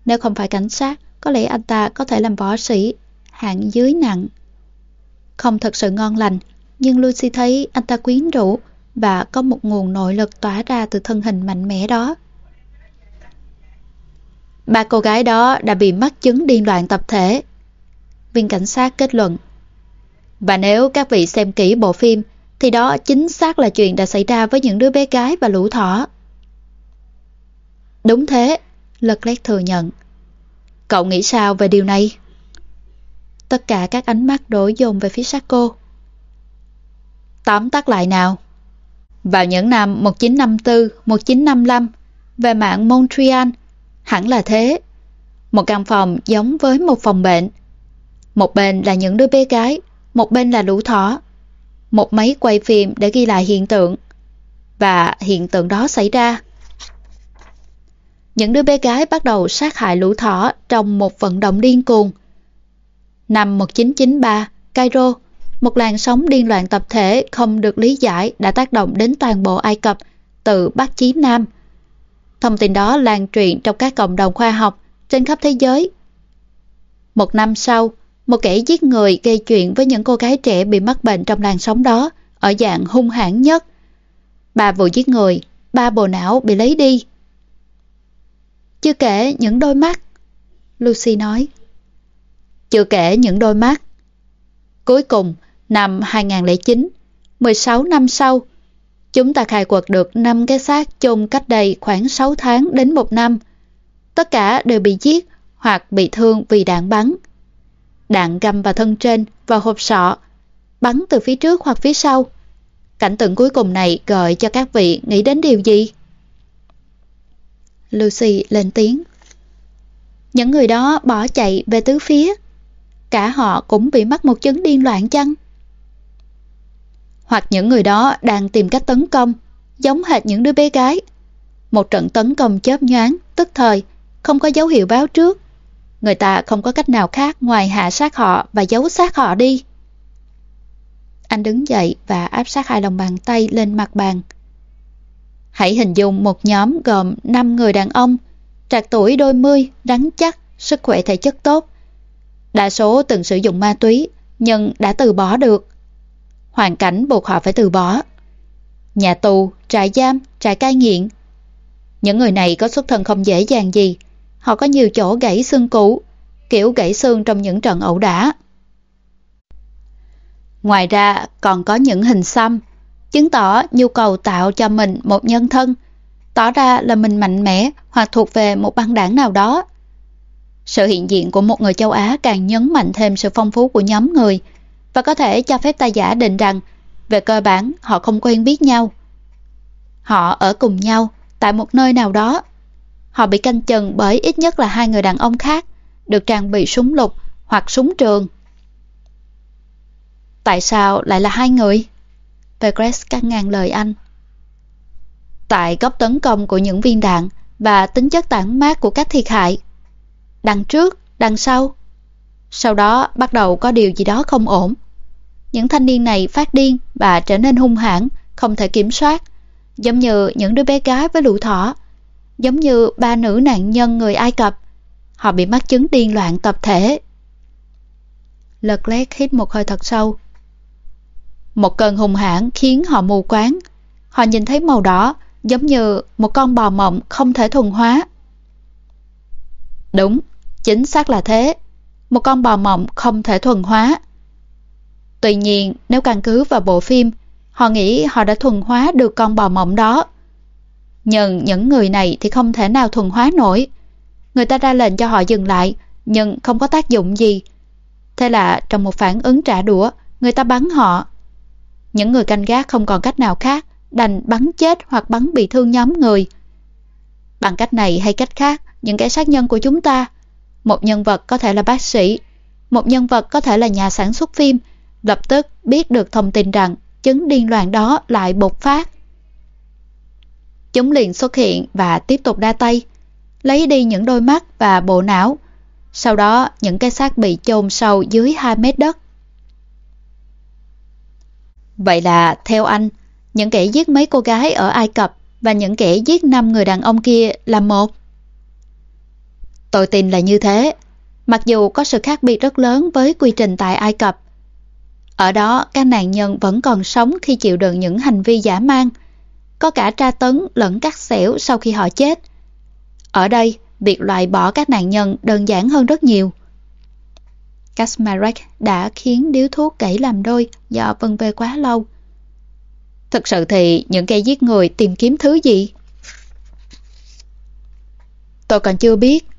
Nếu không phải cảnh sát, có lẽ anh ta có thể làm võ sĩ, hạng dưới nặng. Không thật sự ngon lành, nhưng Lucy thấy anh ta quyến rũ và có một nguồn nội lực tỏa ra từ thân hình mạnh mẽ đó. Ba cô gái đó đã bị mắc chứng điên loạn tập thể. Viên cảnh sát kết luận. Và nếu các vị xem kỹ bộ phim, thì đó chính xác là chuyện đã xảy ra với những đứa bé gái và lũ thỏ. Đúng thế, Leclerc thừa nhận. Cậu nghĩ sao về điều này? Tất cả các ánh mắt đổ dồn về phía Sako. Tóm tắt lại nào. Vào những năm 1954-1955, về mạng Montreal, hẳn là thế. Một căn phòng giống với một phòng bệnh. Một bên là những đứa bé gái, một bên là lũ thỏ. Một máy quay phim để ghi lại hiện tượng. Và hiện tượng đó xảy ra. Những đứa bé gái bắt đầu sát hại lũ thỏ trong một vận động điên cuồng. Năm 1993, Cairo, một làn sóng điên loạn tập thể không được lý giải đã tác động đến toàn bộ Ai Cập từ Bắc chí Nam. Thông tin đó lan truyền trong các cộng đồng khoa học, trên khắp thế giới. Một năm sau, một kẻ giết người gây chuyện với những cô gái trẻ bị mắc bệnh trong làn sóng đó ở dạng hung hãn nhất. Ba vụ giết người, ba bộ não bị lấy đi. Chưa kể những đôi mắt, Lucy nói. Chưa kể những đôi mắt. Cuối cùng, năm 2009, 16 năm sau, chúng ta khai quật được 5 cái xác chôn cách đây khoảng 6 tháng đến 1 năm. Tất cả đều bị giết hoặc bị thương vì đạn bắn. Đạn găm vào thân trên, vào hộp sọ, bắn từ phía trước hoặc phía sau. Cảnh tượng cuối cùng này gợi cho các vị nghĩ đến điều gì? Lucy lên tiếng. Những người đó bỏ chạy về tứ phía. Cả họ cũng bị mắc một chứng điên loạn chăng? Hoặc những người đó đang tìm cách tấn công, giống hệt những đứa bé gái. Một trận tấn công chớp nhoáng, tức thời, không có dấu hiệu báo trước. Người ta không có cách nào khác ngoài hạ sát họ và giấu sát họ đi. Anh đứng dậy và áp sát hai lòng bàn tay lên mặt bàn. Hãy hình dung một nhóm gồm 5 người đàn ông, trạc tuổi đôi mươi, rắn chắc, sức khỏe thể chất tốt. Đa số từng sử dụng ma túy, nhưng đã từ bỏ được. Hoàn cảnh buộc họ phải từ bỏ. Nhà tù, trại giam, trại cai nghiện. Những người này có xuất thân không dễ dàng gì. Họ có nhiều chỗ gãy xương cũ, kiểu gãy xương trong những trận ẩu đả. Ngoài ra còn có những hình xăm, chứng tỏ nhu cầu tạo cho mình một nhân thân, tỏ ra là mình mạnh mẽ hoặc thuộc về một băng đảng nào đó. Sự hiện diện của một người châu Á càng nhấn mạnh thêm sự phong phú của nhóm người và có thể cho phép ta giả định rằng về cơ bản họ không quen biết nhau. Họ ở cùng nhau tại một nơi nào đó. Họ bị canh chừng bởi ít nhất là hai người đàn ông khác được trang bị súng lục hoặc súng trường. Tại sao lại là hai người? Pegres cắt ngang lời anh. Tại góc tấn công của những viên đạn và tính chất tản mát của các thiệt hại. Đằng trước, đằng sau. Sau đó bắt đầu có điều gì đó không ổn. Những thanh niên này phát điên và trở nên hung hãn, không thể kiểm soát. Giống như những đứa bé gái với lũ thỏ. Giống như ba nữ nạn nhân người Ai Cập. Họ bị mắc chứng điên loạn tập thể. Lật lét hít một hơi thật sâu. Một cơn hung hãn khiến họ mù quáng. Họ nhìn thấy màu đỏ giống như một con bò mộng không thể thuần hóa. Đúng, chính xác là thế. Một con bò mộng không thể thuần hóa. Tuy nhiên, nếu căn cứ vào bộ phim, họ nghĩ họ đã thuần hóa được con bò mộng đó. Nhưng những người này thì không thể nào thuần hóa nổi. Người ta ra lệnh cho họ dừng lại, nhưng không có tác dụng gì. Thế là trong một phản ứng trả đũa, người ta bắn họ. Những người canh gác không còn cách nào khác, đành bắn chết hoặc bắn bị thương nhóm người. Bằng cách này hay cách khác, những kẻ sát nhân của chúng ta, một nhân vật có thể là bác sĩ, một nhân vật có thể là nhà sản xuất phim, lập tức biết được thông tin rằng chứng điên loạn đó lại bột phát. Chúng liền xuất hiện và tiếp tục đa tay, lấy đi những đôi mắt và bộ não. Sau đó, những cái xác bị chôn sâu dưới 2 mét đất. Vậy là, theo anh, những kẻ giết mấy cô gái ở Ai Cập và những kẻ giết năm người đàn ông kia là một. Tôi tin là như thế, mặc dù có sự khác biệt rất lớn với quy trình tại Ai Cập. Ở đó, các nạn nhân vẫn còn sống khi chịu đựng những hành vi giả mang, có cả tra tấn lẫn cắt xẻo sau khi họ chết. Ở đây, việc loại bỏ các nạn nhân đơn giản hơn rất nhiều. Kasmarek đã khiến điếu thuốc gãy làm đôi do vân vê quá lâu. Thực sự thì những kẻ giết người tìm kiếm thứ gì? Tôi còn chưa biết,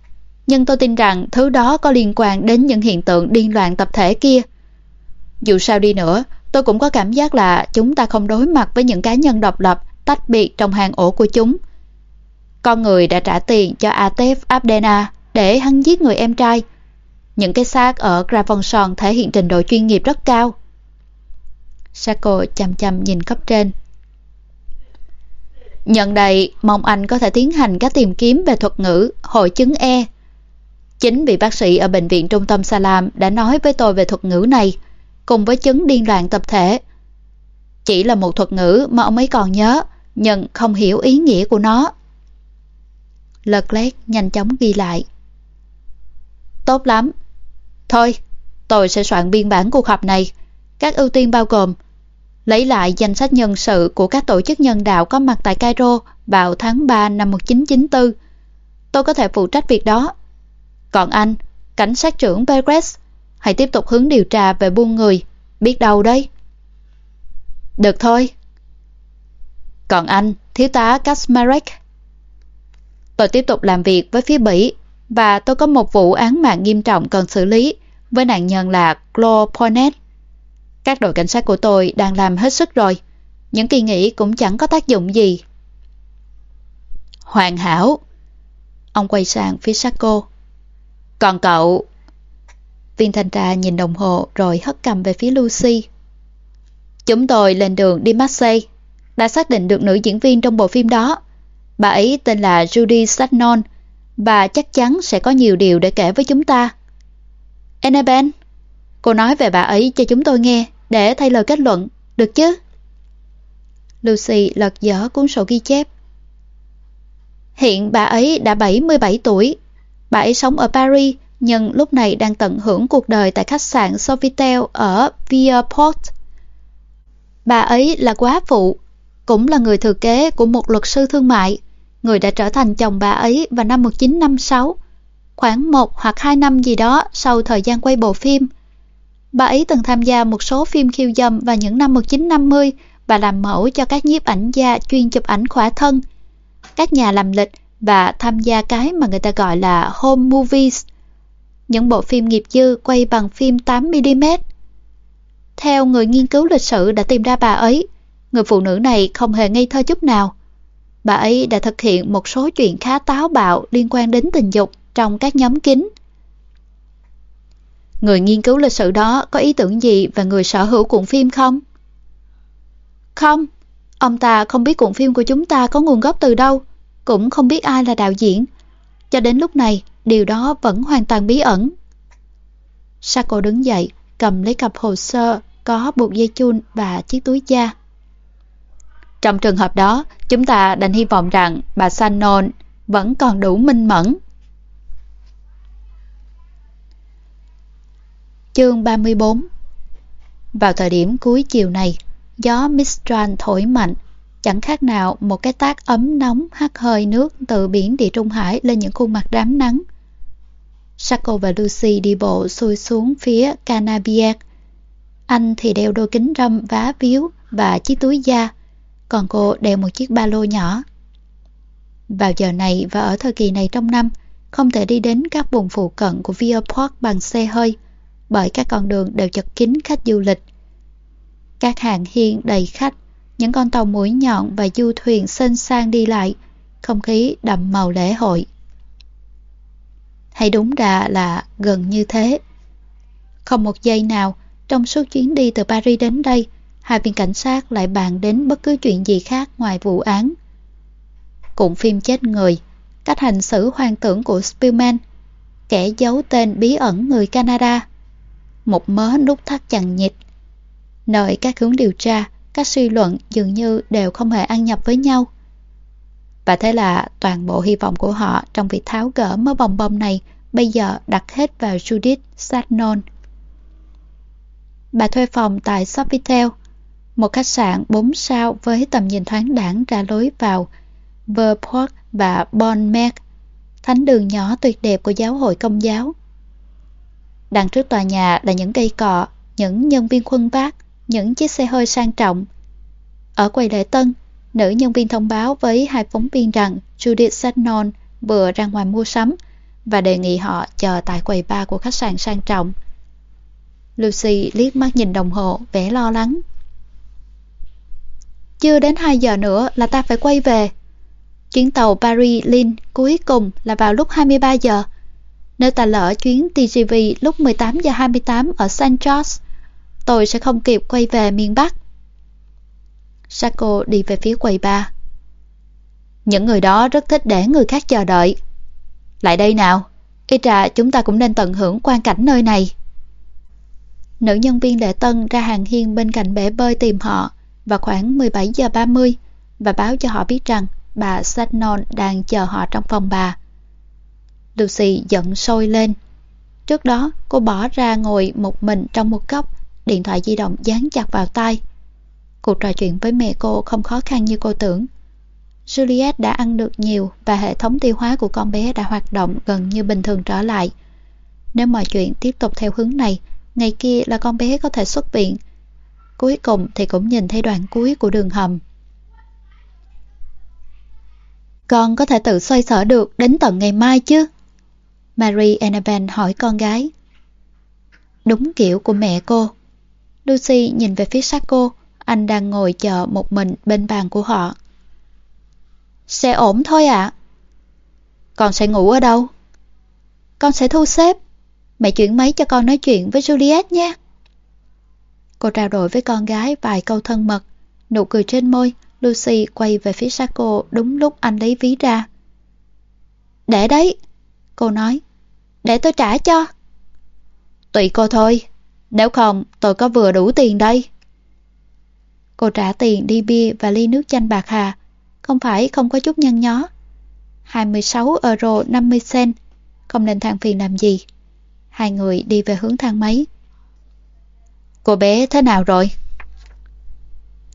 nhưng tôi tin rằng thứ đó có liên quan đến những hiện tượng điên loạn tập thể kia. Dù sao đi nữa, tôi cũng có cảm giác là chúng ta không đối mặt với những cá nhân độc lập, tách biệt trong hàng ổ của chúng. Con người đã trả tiền cho Atef Abdena để hắn giết người em trai. Những cái xác ở Gravonson thể hiện trình độ chuyên nghiệp rất cao. Sako chăm chăm nhìn cấp trên. Nhận đây, mong anh có thể tiến hành các tìm kiếm về thuật ngữ hội chứng E. Chính vị bác sĩ ở bệnh viện trung tâm Salam đã nói với tôi về thuật ngữ này, cùng với chứng điên loạn tập thể. Chỉ là một thuật ngữ mà ông ấy còn nhớ, nhưng không hiểu ý nghĩa của nó. Leclerc nhanh chóng ghi lại. Tốt lắm. Thôi, tôi sẽ soạn biên bản cuộc họp này. Các ưu tiên bao gồm lấy lại danh sách nhân sự của các tổ chức nhân đạo có mặt tại Cairo vào tháng 3 năm 1994. Tôi có thể phụ trách việc đó. Còn anh, cảnh sát trưởng Perez, hãy tiếp tục hướng điều tra về buôn người. Biết đâu đấy. Được thôi. Còn anh, thiếu tá Kasmarek. Tôi tiếp tục làm việc với phía Bỉ và tôi có một vụ án mạng nghiêm trọng cần xử lý với nạn nhân là Claude Poinet. Các đội cảnh sát của tôi đang làm hết sức rồi. Những kỳ nghỉ cũng chẳng có tác dụng gì. Hoàn hảo. Ông quay sang phía Sacco. Còn cậu... Viên thanh tra nhìn đồng hồ rồi hất cầm về phía Lucy. Chúng tôi lên đường đi Marseille. Đã xác định được nữ diễn viên trong bộ phim đó. Bà ấy tên là Judy Sagnon và chắc chắn sẽ có nhiều điều để kể với chúng ta. Annabelle, cô nói về bà ấy cho chúng tôi nghe để thay lời kết luận, được chứ? Lucy lật dở cuốn sổ ghi chép. Hiện bà ấy đã 77 tuổi. Bà ấy sống ở Paris nhưng lúc này đang tận hưởng cuộc đời tại khách sạn Sofitel ở Vierport. Bà ấy là quá phụ, cũng là người thừa kế của một luật sư thương mại, người đã trở thành chồng bà ấy vào năm 1956, khoảng một hoặc hai năm gì đó sau thời gian quay bộ phim. Bà ấy từng tham gia một số phim khiêu dâm vào những năm 1950 và làm mẫu cho các nhiếp ảnh gia chuyên chụp ảnh khỏa thân, các nhà làm lịch và tham gia cái mà người ta gọi là home movies, những bộ phim nghiệp dư quay bằng phim 8mm. Theo người nghiên cứu lịch sử đã tìm ra bà ấy, người phụ nữ này không hề ngây thơ chút nào. Bà ấy đã thực hiện một số chuyện khá táo bạo liên quan đến tình dục trong các nhóm kín. Người nghiên cứu lịch sử đó có ý tưởng gì về người sở hữu cuộn phim không? Không, ông ta không biết cuộn phim của chúng ta có nguồn gốc từ đâu, cũng không biết ai là đạo diễn. Cho đến lúc này, điều đó vẫn hoàn toàn bí ẩn. Sako đứng dậy, cầm lấy cặp hồ sơ có buộc dây chun và chiếc túi da. Trong trường hợp đó, chúng ta đành hy vọng rằng bà sanon vẫn còn đủ minh mẫn. Chương 34 Vào thời điểm cuối chiều này, gió Mistral thổi mạnh, chẳng khác nào một cái tác ấm nóng hắt hơi nước từ biển địa Trung Hải lên những khuôn mặt đám nắng. Sacco và Lucy đi bộ xuôi xuống phía Canabier. Anh thì đeo đôi kính râm vá víu và chiếc túi da, còn cô đeo một chiếc ba lô nhỏ. Vào giờ này và ở thời kỳ này trong năm, không thể đi đến các vùng phụ cận của Vieux-Port bằng xe hơi, bởi các con đường đều chật kín khách du lịch. Các hàng hiên đầy khách, những con tàu mũi nhọn và du thuyền xinh sang đi lại, không khí đậm màu lễ hội. Hay đúng đà là gần như thế. Không một giây nào trong suốt chuyến đi từ Paris đến đây, hai viên cảnh sát lại bàn đến bất cứ chuyện gì khác ngoài vụ án. Cụm phim chết người, cách hành xử hoang tưởng của Spielman, kẻ giấu tên bí ẩn người Canada, một mớ nút thắt chằng nhịp, Nơi các hướng điều tra, các suy luận dường như đều không hề ăn nhập với nhau. Và thế là toàn bộ hy vọng của họ trong việc tháo gỡ mớ bồng bông này bây giờ đặt hết vào Judith Sagnon. Bà thuê phòng tại Sofitel, một khách sạn 4 sao với tầm nhìn thoáng đẳng ra lối vào Verport và Bonmec, thánh đường nhỏ tuyệt đẹp của giáo hội công giáo. Đằng trước tòa nhà là những cây cọ, những nhân viên khuân vác, những chiếc xe hơi sang trọng. Ở quầy lễ tân, nữ nhân viên thông báo với hai phóng viên rằng Judith Sagnon vừa ra ngoài mua sắm và đề nghị họ chờ tại quầy bar của khách sạn sang trọng. Lucy liếc mắt nhìn đồng hồ, vẻ lo lắng. Chưa đến 2 giờ nữa là ta phải quay về. Chuyến tàu Paris-Lille cuối cùng là vào lúc 23 giờ. Nếu ta lỡ chuyến TGV lúc 18 giờ 28 ở St. George, tôi sẽ không kịp quay về miền Bắc. Sako đi về phía quầy bar. Những người đó rất thích để người khác chờ đợi. Lại đây nào, ít ra chúng ta cũng nên tận hưởng quan cảnh nơi này. Nữ nhân viên lễ tân ra hàng hiên bên cạnh bể bơi tìm họ vào khoảng 17 giờ 30 và báo cho họ biết rằng bà Sagnon đang chờ họ trong phòng bà. Lucy giận sôi lên. Trước đó, cô bỏ ra ngồi một mình trong một góc, điện thoại di động dán chặt vào tay. Cuộc trò chuyện với mẹ cô không khó khăn như cô tưởng. Juliet đã ăn được nhiều và hệ thống tiêu hóa của con bé đã hoạt động gần như bình thường trở lại. Nếu mọi chuyện tiếp tục theo hướng này, ngày kia là con bé có thể xuất viện. Cuối cùng thì cũng nhìn thấy đoạn cuối của đường hầm. Con có thể tự xoay sở được đến tận ngày mai chứ? Mary Annabelle hỏi con gái. Đúng kiểu của mẹ cô. Lucy nhìn về phía sát cô, anh đang ngồi chờ một mình bên bàn của họ. Sẽ ổn thôi ạ. Con sẽ ngủ ở đâu? Con sẽ thu xếp. Mẹ chuyển máy cho con nói chuyện với Juliet nhé. Cô trao đổi với con gái vài câu thân mật, nụ cười trên môi, Lucy quay về phía sát cô đúng lúc anh lấy ví ra. Để đấy, cô nói, để tôi trả cho. Tùy cô thôi, nếu không tôi có vừa đủ tiền đây. Cô trả tiền đi bia và ly nước chanh bạc hà, không phải không có chút nhân nhó. 26 euro 50 cent, không nên than phiền làm gì. Hai người đi về hướng thang máy. Cô bé thế nào rồi?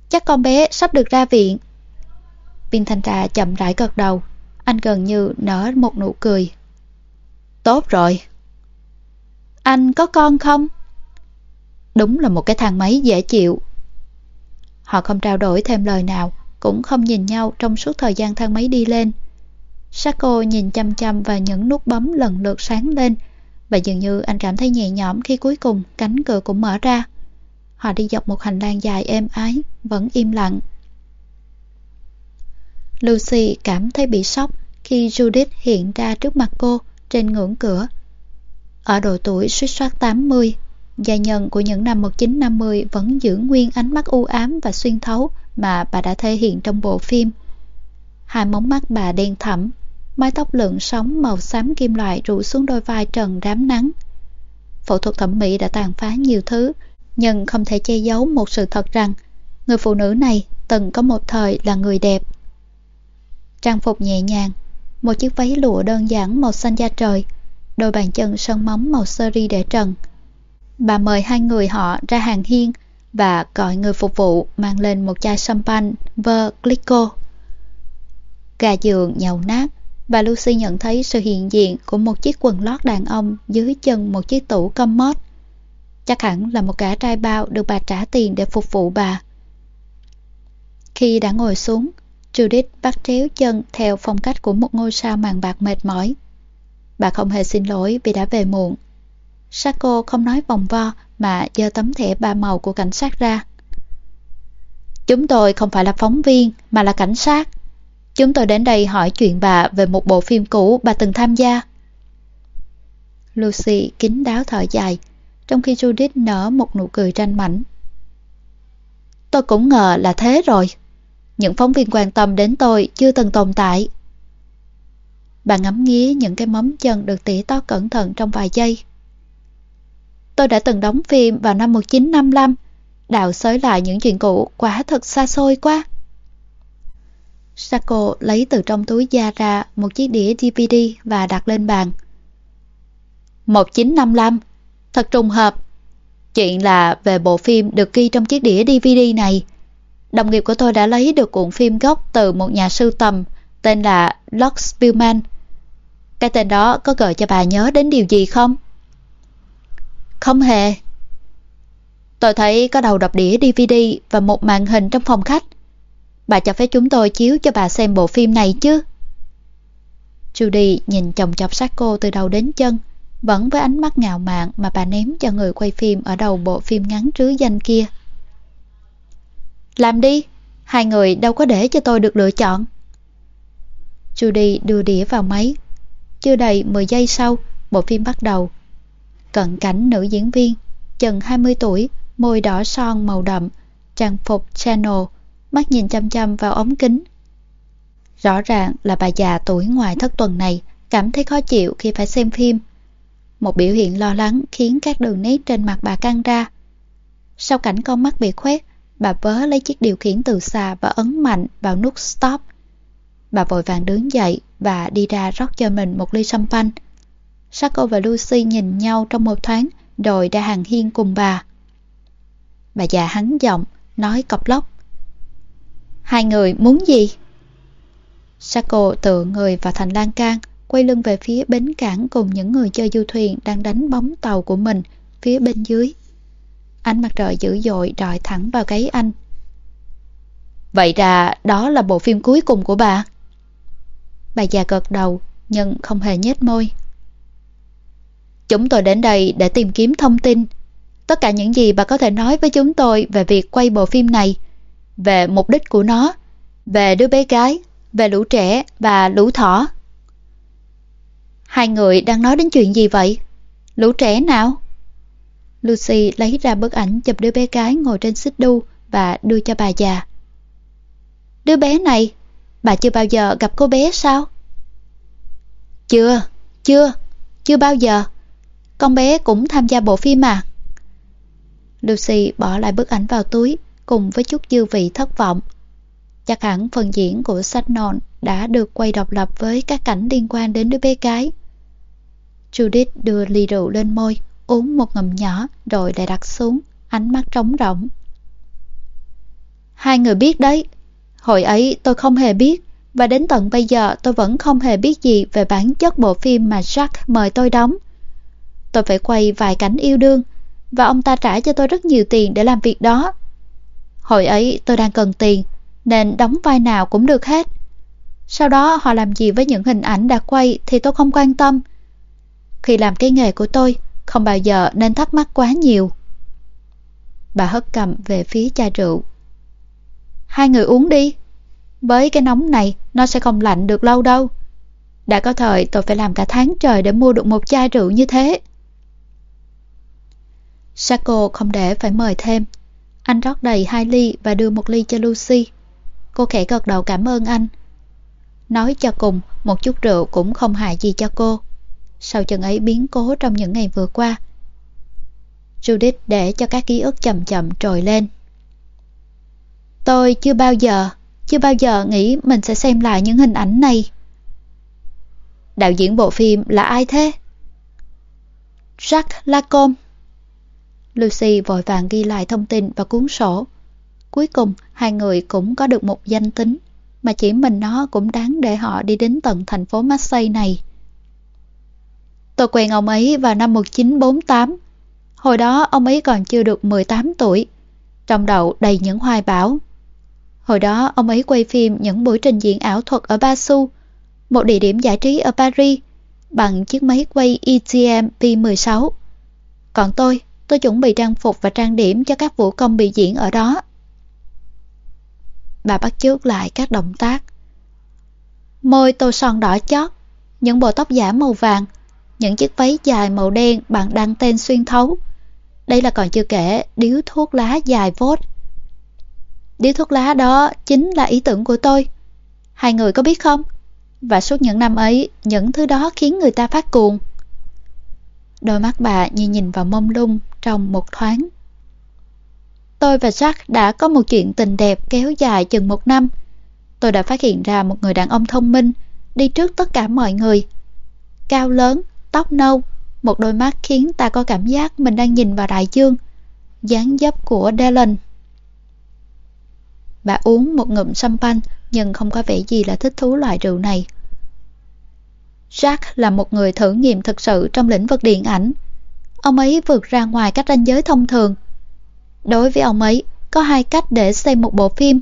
Chắc con bé sắp được ra viện. Viên thanh trà chậm rãi gật đầu, anh gần như nở một nụ cười. Tốt rồi. Anh có con không? Đúng là một cái thang máy dễ chịu. Họ không trao đổi thêm lời nào, cũng không nhìn nhau trong suốt thời gian thang máy đi lên. Sako nhìn chăm chăm vào những nút bấm lần lượt sáng lên và dường như anh cảm thấy nhẹ nhõm khi cuối cùng cánh cửa cũng mở ra. Họ đi dọc một hành lang dài êm ái, vẫn im lặng. Lucy cảm thấy bị sốc khi Judith hiện ra trước mặt cô trên ngưỡng cửa. Ở độ tuổi suýt soát 80, gia nhân của những năm 1950 vẫn giữ nguyên ánh mắt u ám và xuyên thấu mà bà đã thể hiện trong bộ phim. Hai móng mắt bà đen thẳm, mái tóc lượn sóng màu xám kim loại rủ xuống đôi vai trần rám nắng. Phẫu thuật thẩm mỹ đã tàn phá nhiều thứ, nhưng không thể che giấu một sự thật rằng người phụ nữ này từng có một thời là người đẹp. Trang phục nhẹ nhàng, một chiếc váy lụa đơn giản màu xanh da trời, đôi bàn chân sơn móng màu sơ ri để trần. Bà mời hai người họ ra hàng hiên và gọi người phục vụ mang lên một chai champagne Ver Glico. Gà giường nhầu nát và Lucy nhận thấy sự hiện diện của một chiếc quần lót đàn ông dưới chân một chiếc tủ commode. Chắc hẳn là một gã trai bao được bà trả tiền để phục vụ bà. Khi đã ngồi xuống, Judith bắt tréo chân theo phong cách của một ngôi sao màn bạc mệt mỏi. Bà không hề xin lỗi vì đã về muộn. Sako không nói vòng vo mà giơ tấm thẻ ba màu của cảnh sát ra. Chúng tôi không phải là phóng viên mà là cảnh sát. Chúng tôi đến đây hỏi chuyện bà về một bộ phim cũ bà từng tham gia. Lucy kín đáo thở dài, trong khi Judith nở một nụ cười tranh mảnh. Tôi cũng ngờ là thế rồi. Những phóng viên quan tâm đến tôi chưa từng tồn tại. Bà ngắm nghía những cái móng chân được tỉa to cẩn thận trong vài giây. Tôi đã từng đóng phim vào năm 1955, đào xới lại những chuyện cũ quá thật xa xôi quá. Sako lấy từ trong túi da ra một chiếc đĩa DVD và đặt lên bàn. 1955, thật trùng hợp. Chuyện là về bộ phim được ghi trong chiếc đĩa DVD này. Đồng nghiệp của tôi đã lấy được cuộn phim gốc từ một nhà sưu tầm tên là Lux Spielman. Cái tên đó có gợi cho bà nhớ đến điều gì không? Không hề. Tôi thấy có đầu đập đĩa DVD và một màn hình trong phòng khách. Bà cho phép chúng tôi chiếu cho bà xem bộ phim này chứ? Judy nhìn chồng chọc sát cô từ đầu đến chân, vẫn với ánh mắt ngạo mạn mà bà ném cho người quay phim ở đầu bộ phim ngắn trứ danh kia. Làm đi, hai người đâu có để cho tôi được lựa chọn. Judy đưa đĩa vào máy. Chưa đầy 10 giây sau, bộ phim bắt đầu. Cận cảnh nữ diễn viên, chừng 20 tuổi, môi đỏ son màu đậm, trang phục channel, mắt nhìn chăm chăm vào ống kính. Rõ ràng là bà già tuổi ngoài thất tuần này cảm thấy khó chịu khi phải xem phim. Một biểu hiện lo lắng khiến các đường nét trên mặt bà căng ra. Sau cảnh con mắt bị khoét, bà vớ lấy chiếc điều khiển từ xa và ấn mạnh vào nút stop. Bà vội vàng đứng dậy và đi ra rót cho mình một ly champagne. Sacco và Lucy nhìn nhau trong một thoáng, rồi ra hàng hiên cùng bà. Bà già hắn giọng, nói cọc lóc. Hai người muốn gì? Sacco tựa người vào thành lan can, quay lưng về phía bến cảng cùng những người chơi du thuyền đang đánh bóng tàu của mình phía bên dưới. Ánh mặt trời dữ dội đòi thẳng vào gáy anh. Vậy ra đó là bộ phim cuối cùng của bà? Bà già gật đầu, nhưng không hề nhếch môi. Chúng tôi đến đây để tìm kiếm thông tin. Tất cả những gì bà có thể nói với chúng tôi về việc quay bộ phim này, về mục đích của nó, về đứa bé gái, về lũ trẻ và lũ thỏ. Hai người đang nói đến chuyện gì vậy? Lũ trẻ nào? Lucy lấy ra bức ảnh chụp đứa bé gái ngồi trên xích đu và đưa cho bà già. Đứa bé này, bà chưa bao giờ gặp cô bé sao? Chưa, chưa, chưa bao giờ. Con bé cũng tham gia bộ phim à? Lucy bỏ lại bức ảnh vào túi cùng với chút dư vị thất vọng. Chắc hẳn phần diễn của sách non đã được quay độc lập với các cảnh liên quan đến đứa bé gái. Judith đưa ly rượu lên môi, uống một ngụm nhỏ rồi lại đặt xuống, ánh mắt trống rỗng. Hai người biết đấy, hồi ấy tôi không hề biết và đến tận bây giờ tôi vẫn không hề biết gì về bản chất bộ phim mà Jack mời tôi đóng. Tôi phải quay vài cảnh yêu đương và ông ta trả cho tôi rất nhiều tiền để làm việc đó. Hồi ấy tôi đang cần tiền nên đóng vai nào cũng được hết. Sau đó họ làm gì với những hình ảnh đã quay thì tôi không quan tâm. Khi làm cái nghề của tôi, không bao giờ nên thắc mắc quá nhiều. Bà hất cầm về phía chai rượu. Hai người uống đi. Với cái nóng này, nó sẽ không lạnh được lâu đâu. Đã có thời tôi phải làm cả tháng trời để mua được một chai rượu như thế. Sako không để phải mời thêm. Anh rót đầy hai ly và đưa một ly cho Lucy. Cô khẽ gật đầu cảm ơn anh. Nói cho cùng, một chút rượu cũng không hại gì cho cô. Sau chân ấy biến cố trong những ngày vừa qua. Judith để cho các ký ức chậm chậm trồi lên. Tôi chưa bao giờ, chưa bao giờ nghĩ mình sẽ xem lại những hình ảnh này. Đạo diễn bộ phim là ai thế? Jack Lacombe. Lucy vội vàng ghi lại thông tin và cuốn sổ. Cuối cùng, hai người cũng có được một danh tính, mà chỉ mình nó cũng đáng để họ đi đến tận thành phố Marseille này. Tôi quen ông ấy vào năm 1948. Hồi đó ông ấy còn chưa được 18 tuổi, trong đầu đầy những hoài bão. Hồi đó ông ấy quay phim những buổi trình diễn ảo thuật ở Basu, một địa điểm giải trí ở Paris, bằng chiếc máy quay ETM P16. Còn tôi, tôi chuẩn bị trang phục và trang điểm cho các vũ công biểu diễn ở đó. Bà bắt chước lại các động tác. Môi tô son đỏ chót, những bộ tóc giả màu vàng, những chiếc váy dài màu đen bằng đăng tên xuyên thấu. Đây là còn chưa kể điếu thuốc lá dài vốt. Điếu thuốc lá đó chính là ý tưởng của tôi. Hai người có biết không? Và suốt những năm ấy, những thứ đó khiến người ta phát cuồng. Đôi mắt bà như nhìn vào mông lung trong một thoáng. Tôi và Jack đã có một chuyện tình đẹp kéo dài chừng một năm. Tôi đã phát hiện ra một người đàn ông thông minh, đi trước tất cả mọi người. Cao lớn, tóc nâu, một đôi mắt khiến ta có cảm giác mình đang nhìn vào đại dương. dáng dấp của Dylan. Bà uống một ngụm champagne nhưng không có vẻ gì là thích thú loại rượu này. Jack là một người thử nghiệm thực sự trong lĩnh vực điện ảnh. Ông ấy vượt ra ngoài các ranh giới thông thường. Đối với ông ấy, có hai cách để xây một bộ phim.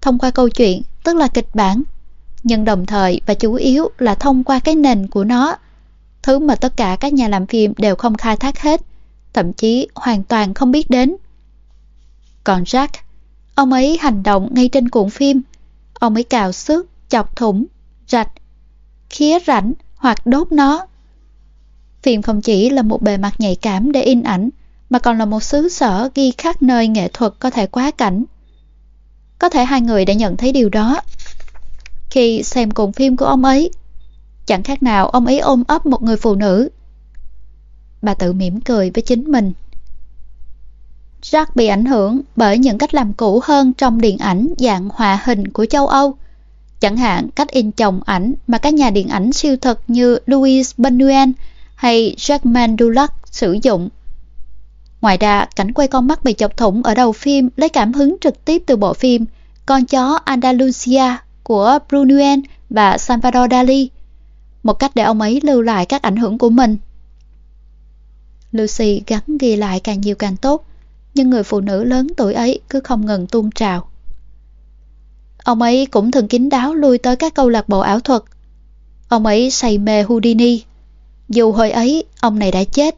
Thông qua câu chuyện, tức là kịch bản, nhưng đồng thời và chủ yếu là thông qua cái nền của nó thứ mà tất cả các nhà làm phim đều không khai thác hết, thậm chí hoàn toàn không biết đến. Còn Jack, ông ấy hành động ngay trên cuộn phim, ông ấy cào xước, chọc thủng, rạch, khía rảnh hoặc đốt nó. Phim không chỉ là một bề mặt nhạy cảm để in ảnh, mà còn là một xứ sở ghi khắc nơi nghệ thuật có thể quá cảnh. Có thể hai người đã nhận thấy điều đó. Khi xem cùng phim của ông ấy, Chẳng khác nào ông ấy ôm ấp một người phụ nữ. Bà tự mỉm cười với chính mình. Jack bị ảnh hưởng bởi những cách làm cũ hơn trong điện ảnh dạng hòa hình của châu Âu. Chẳng hạn cách in chồng ảnh mà các nhà điện ảnh siêu thực như Louis Buñuel hay Jackman Dulac sử dụng. Ngoài ra, cảnh quay con mắt bị chọc thủng ở đầu phim lấy cảm hứng trực tiếp từ bộ phim Con chó Andalusia của Brunuel và Salvador Dali, một cách để ông ấy lưu lại các ảnh hưởng của mình. Lucy gắn ghi lại càng nhiều càng tốt, nhưng người phụ nữ lớn tuổi ấy cứ không ngừng tuôn trào. Ông ấy cũng thường kín đáo lui tới các câu lạc bộ ảo thuật. Ông ấy say mê Houdini. Dù hồi ấy ông này đã chết.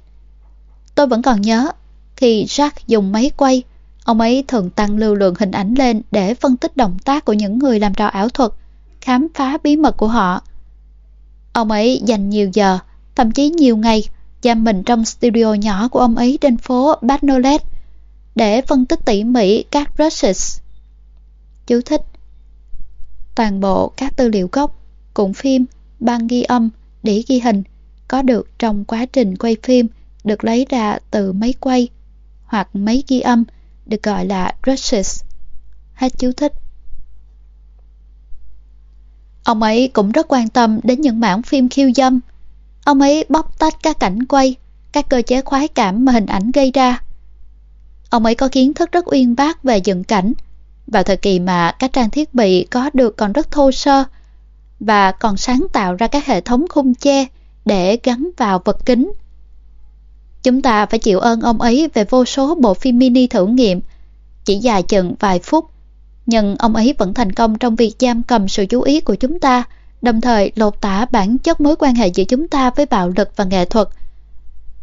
Tôi vẫn còn nhớ, khi Jack dùng máy quay, ông ấy thường tăng lưu lượng hình ảnh lên để phân tích động tác của những người làm trò ảo thuật, khám phá bí mật của họ. Ông ấy dành nhiều giờ, thậm chí nhiều ngày, giam mình trong studio nhỏ của ông ấy trên phố Bagnolet để phân tích tỉ mỉ các brushes. Chú thích Toàn bộ các tư liệu gốc, cuộn phim, băng ghi âm, đĩa ghi hình có được trong quá trình quay phim được lấy ra từ máy quay hoặc máy ghi âm được gọi là rushes Hết chú thích. Ông ấy cũng rất quan tâm đến những mảng phim khiêu dâm. Ông ấy bóc tách các cảnh quay, các cơ chế khoái cảm mà hình ảnh gây ra. Ông ấy có kiến thức rất uyên bác về dựng cảnh, vào thời kỳ mà các trang thiết bị có được còn rất thô sơ và còn sáng tạo ra các hệ thống khung che để gắn vào vật kính. Chúng ta phải chịu ơn ông ấy về vô số bộ phim mini thử nghiệm, chỉ dài chừng vài phút, nhưng ông ấy vẫn thành công trong việc giam cầm sự chú ý của chúng ta, đồng thời lột tả bản chất mối quan hệ giữa chúng ta với bạo lực và nghệ thuật.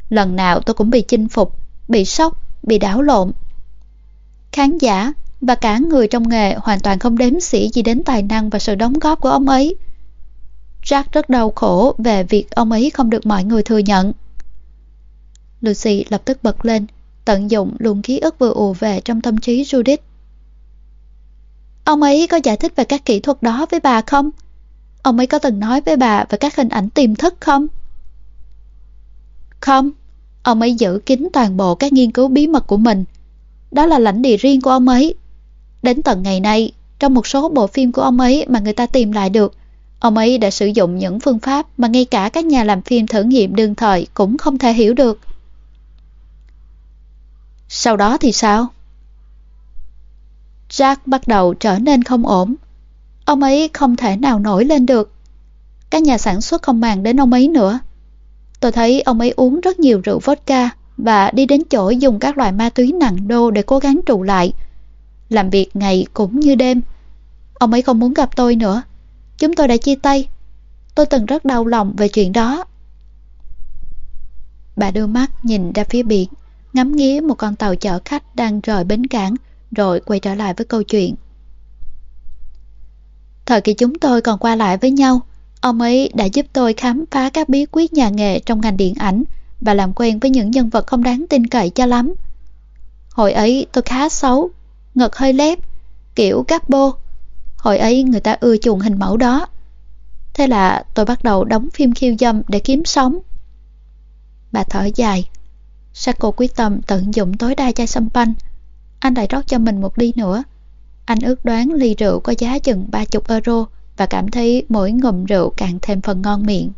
Lần nào tôi cũng bị chinh phục, bị sốc, bị đảo lộn. Khán giả và cả người trong nghề hoàn toàn không đếm xỉ gì đến tài năng và sự đóng góp của ông ấy. Jack rất đau khổ về việc ông ấy không được mọi người thừa nhận. Lucy lập tức bật lên, tận dụng luồng ký ức vừa ùa về trong tâm trí Judith. Ông ấy có giải thích về các kỹ thuật đó với bà không? Ông ấy có từng nói với bà về các hình ảnh tiềm thức không? Không, ông ấy giữ kín toàn bộ các nghiên cứu bí mật của mình. Đó là lãnh địa riêng của ông ấy. Đến tận ngày nay, trong một số bộ phim của ông ấy mà người ta tìm lại được, ông ấy đã sử dụng những phương pháp mà ngay cả các nhà làm phim thử nghiệm đương thời cũng không thể hiểu được. Sau đó thì sao? Jack bắt đầu trở nên không ổn. Ông ấy không thể nào nổi lên được. Các nhà sản xuất không màng đến ông ấy nữa. Tôi thấy ông ấy uống rất nhiều rượu vodka và đi đến chỗ dùng các loại ma túy nặng đô để cố gắng trụ lại. Làm việc ngày cũng như đêm. Ông ấy không muốn gặp tôi nữa. Chúng tôi đã chia tay. Tôi từng rất đau lòng về chuyện đó. Bà đưa mắt nhìn ra phía biển, ngắm nghía một con tàu chở khách đang rời bến cảng, rồi quay trở lại với câu chuyện. Thời kỳ chúng tôi còn qua lại với nhau, ông ấy đã giúp tôi khám phá các bí quyết nhà nghề trong ngành điện ảnh và làm quen với những nhân vật không đáng tin cậy cho lắm. Hồi ấy tôi khá xấu, ngực hơi lép, kiểu bô. Hồi ấy người ta ưa chuộng hình mẫu đó. Thế là tôi bắt đầu đóng phim khiêu dâm để kiếm sống. Bà thở dài. Sako quyết tâm tận dụng tối đa chai sâm panh. Anh lại rót cho mình một ly nữa. Anh ước đoán ly rượu có giá chừng 30 euro và cảm thấy mỗi ngụm rượu càng thêm phần ngon miệng.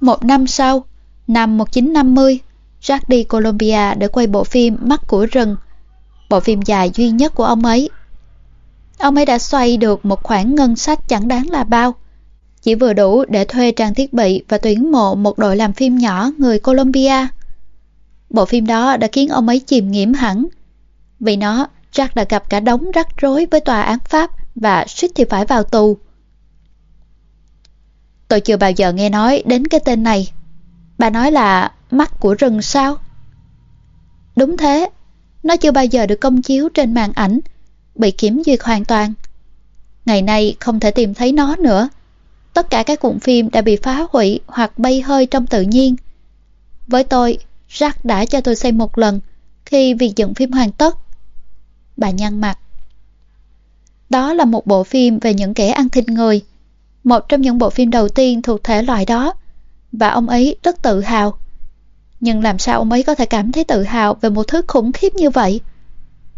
Một năm sau, năm 1950, Jack đi Colombia để quay bộ phim Mắt của rừng, bộ phim dài duy nhất của ông ấy. Ông ấy đã xoay được một khoản ngân sách chẳng đáng là bao, chỉ vừa đủ để thuê trang thiết bị và tuyển mộ một đội làm phim nhỏ người Colombia. Bộ phim đó đã khiến ông ấy chìm nghiễm hẳn. Vì nó, Jack đã gặp cả đống rắc rối với tòa án Pháp và suýt thì phải vào tù. Tôi chưa bao giờ nghe nói đến cái tên này. Bà nói là mắt của rừng sao? Đúng thế, nó chưa bao giờ được công chiếu trên màn ảnh, bị kiểm duyệt hoàn toàn. Ngày nay không thể tìm thấy nó nữa. Tất cả các cuộn phim đã bị phá hủy hoặc bay hơi trong tự nhiên. Với tôi, Jack đã cho tôi xem một lần khi việc dựng phim hoàn tất. Bà nhăn mặt. Đó là một bộ phim về những kẻ ăn thịt người. Một trong những bộ phim đầu tiên thuộc thể loại đó. Và ông ấy rất tự hào. Nhưng làm sao ông ấy có thể cảm thấy tự hào về một thứ khủng khiếp như vậy?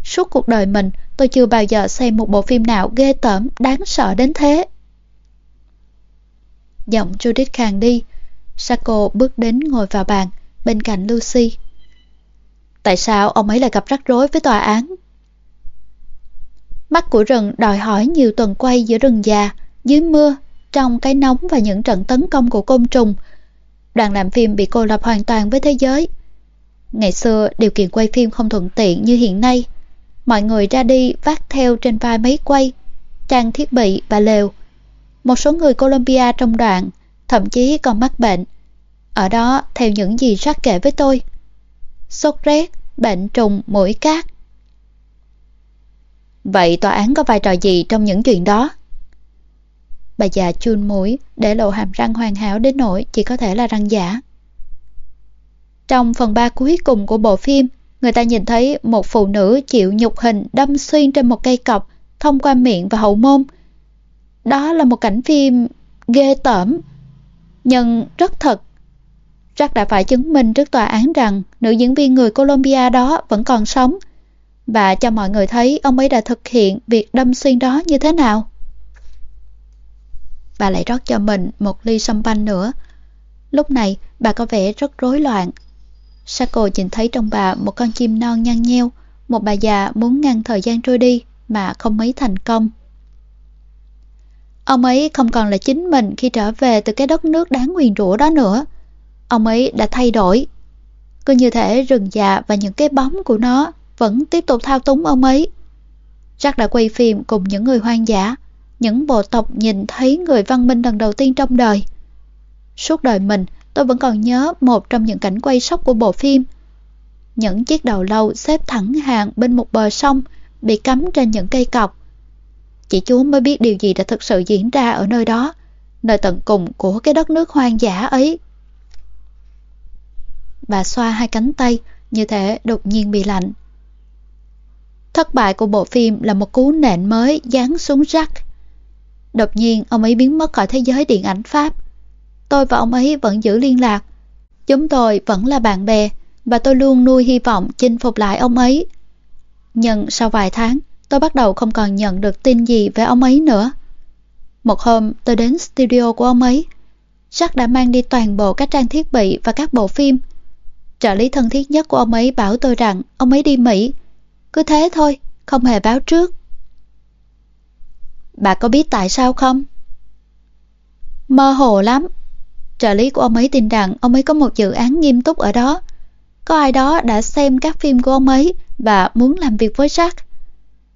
Suốt cuộc đời mình, tôi chưa bao giờ xem một bộ phim nào ghê tởm, đáng sợ đến thế. Giọng Judith khàn đi. Sako bước đến ngồi vào bàn, bên cạnh Lucy. Tại sao ông ấy lại gặp rắc rối với tòa án? Mắt của rừng đòi hỏi nhiều tuần quay giữa rừng già, dưới mưa, trong cái nóng và những trận tấn công của côn trùng. Đoàn làm phim bị cô lập hoàn toàn với thế giới. Ngày xưa, điều kiện quay phim không thuận tiện như hiện nay. Mọi người ra đi vác theo trên vai máy quay, trang thiết bị và lều. Một số người Colombia trong đoạn, thậm chí còn mắc bệnh. Ở đó, theo những gì Jack kể với tôi, sốt rét, bệnh trùng, mũi cát. Vậy tòa án có vai trò gì trong những chuyện đó? Bà già chun mũi để lộ hàm răng hoàn hảo đến nỗi chỉ có thể là răng giả. Trong phần ba cuối cùng của bộ phim, người ta nhìn thấy một phụ nữ chịu nhục hình đâm xuyên trên một cây cọc thông qua miệng và hậu môn. Đó là một cảnh phim ghê tởm, nhưng rất thật. Jack đã phải chứng minh trước tòa án rằng nữ diễn viên người Colombia đó vẫn còn sống và cho mọi người thấy ông ấy đã thực hiện việc đâm xuyên đó như thế nào. Bà lại rót cho mình một ly sâm banh nữa. Lúc này bà có vẻ rất rối loạn. Sako nhìn thấy trong bà một con chim non nhăn nheo, một bà già muốn ngăn thời gian trôi đi mà không mấy thành công. Ông ấy không còn là chính mình khi trở về từ cái đất nước đáng nguyền rủa đó nữa. Ông ấy đã thay đổi. Cứ như thể rừng già và những cái bóng của nó vẫn tiếp tục thao túng ông ấy. Jack đã quay phim cùng những người hoang dã, những bộ tộc nhìn thấy người văn minh lần đầu tiên trong đời. Suốt đời mình, tôi vẫn còn nhớ một trong những cảnh quay sốc của bộ phim. Những chiếc đầu lâu xếp thẳng hàng bên một bờ sông bị cắm trên những cây cọc. chị chú mới biết điều gì đã thực sự diễn ra ở nơi đó, nơi tận cùng của cái đất nước hoang dã ấy. Bà xoa hai cánh tay, như thể đột nhiên bị lạnh. Thất bại của bộ phim là một cú nện mới giáng xuống Jack. Đột nhiên ông ấy biến mất khỏi thế giới điện ảnh Pháp. Tôi và ông ấy vẫn giữ liên lạc. Chúng tôi vẫn là bạn bè và tôi luôn nuôi hy vọng chinh phục lại ông ấy. Nhưng sau vài tháng, tôi bắt đầu không còn nhận được tin gì về ông ấy nữa. Một hôm tôi đến studio của ông ấy. Jack đã mang đi toàn bộ các trang thiết bị và các bộ phim. Trợ lý thân thiết nhất của ông ấy bảo tôi rằng ông ấy đi Mỹ. Cứ thế thôi, không hề báo trước. Bà có biết tại sao không? Mơ hồ lắm. Trợ lý của ông ấy tin rằng ông ấy có một dự án nghiêm túc ở đó. Có ai đó đã xem các phim của ông ấy và muốn làm việc với Jack.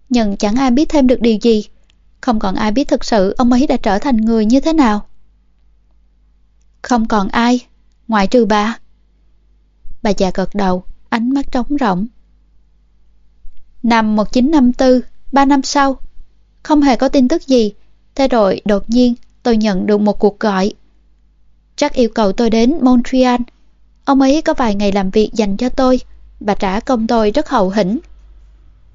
Nhưng chẳng ai biết thêm được điều gì. Không còn ai biết thực sự ông ấy đã trở thành người như thế nào. Không còn ai, ngoại trừ bà. Bà già gật đầu, ánh mắt trống rỗng. Năm 1954, ba năm sau, không hề có tin tức gì. Thế rồi đột nhiên tôi nhận được một cuộc gọi. Chắc yêu cầu tôi đến Montreal. Ông ấy có vài ngày làm việc dành cho tôi Bà trả công tôi rất hậu hĩnh.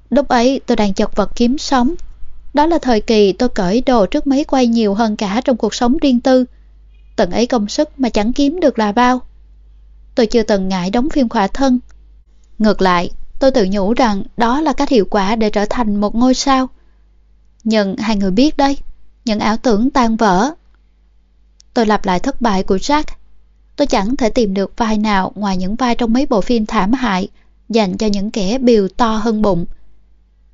Lúc ấy tôi đang chật vật kiếm sống. Đó là thời kỳ tôi cởi đồ trước máy quay nhiều hơn cả trong cuộc sống riêng tư. Tận ấy công sức mà chẳng kiếm được là bao. Tôi chưa từng ngại đóng phim khỏa thân. Ngược lại, tôi tự nhủ rằng đó là cách hiệu quả để trở thành một ngôi sao. Nhưng hai người biết đấy, những ảo tưởng tan vỡ. Tôi lặp lại thất bại của Jack. Tôi chẳng thể tìm được vai nào ngoài những vai trong mấy bộ phim thảm hại dành cho những kẻ biều to hơn bụng.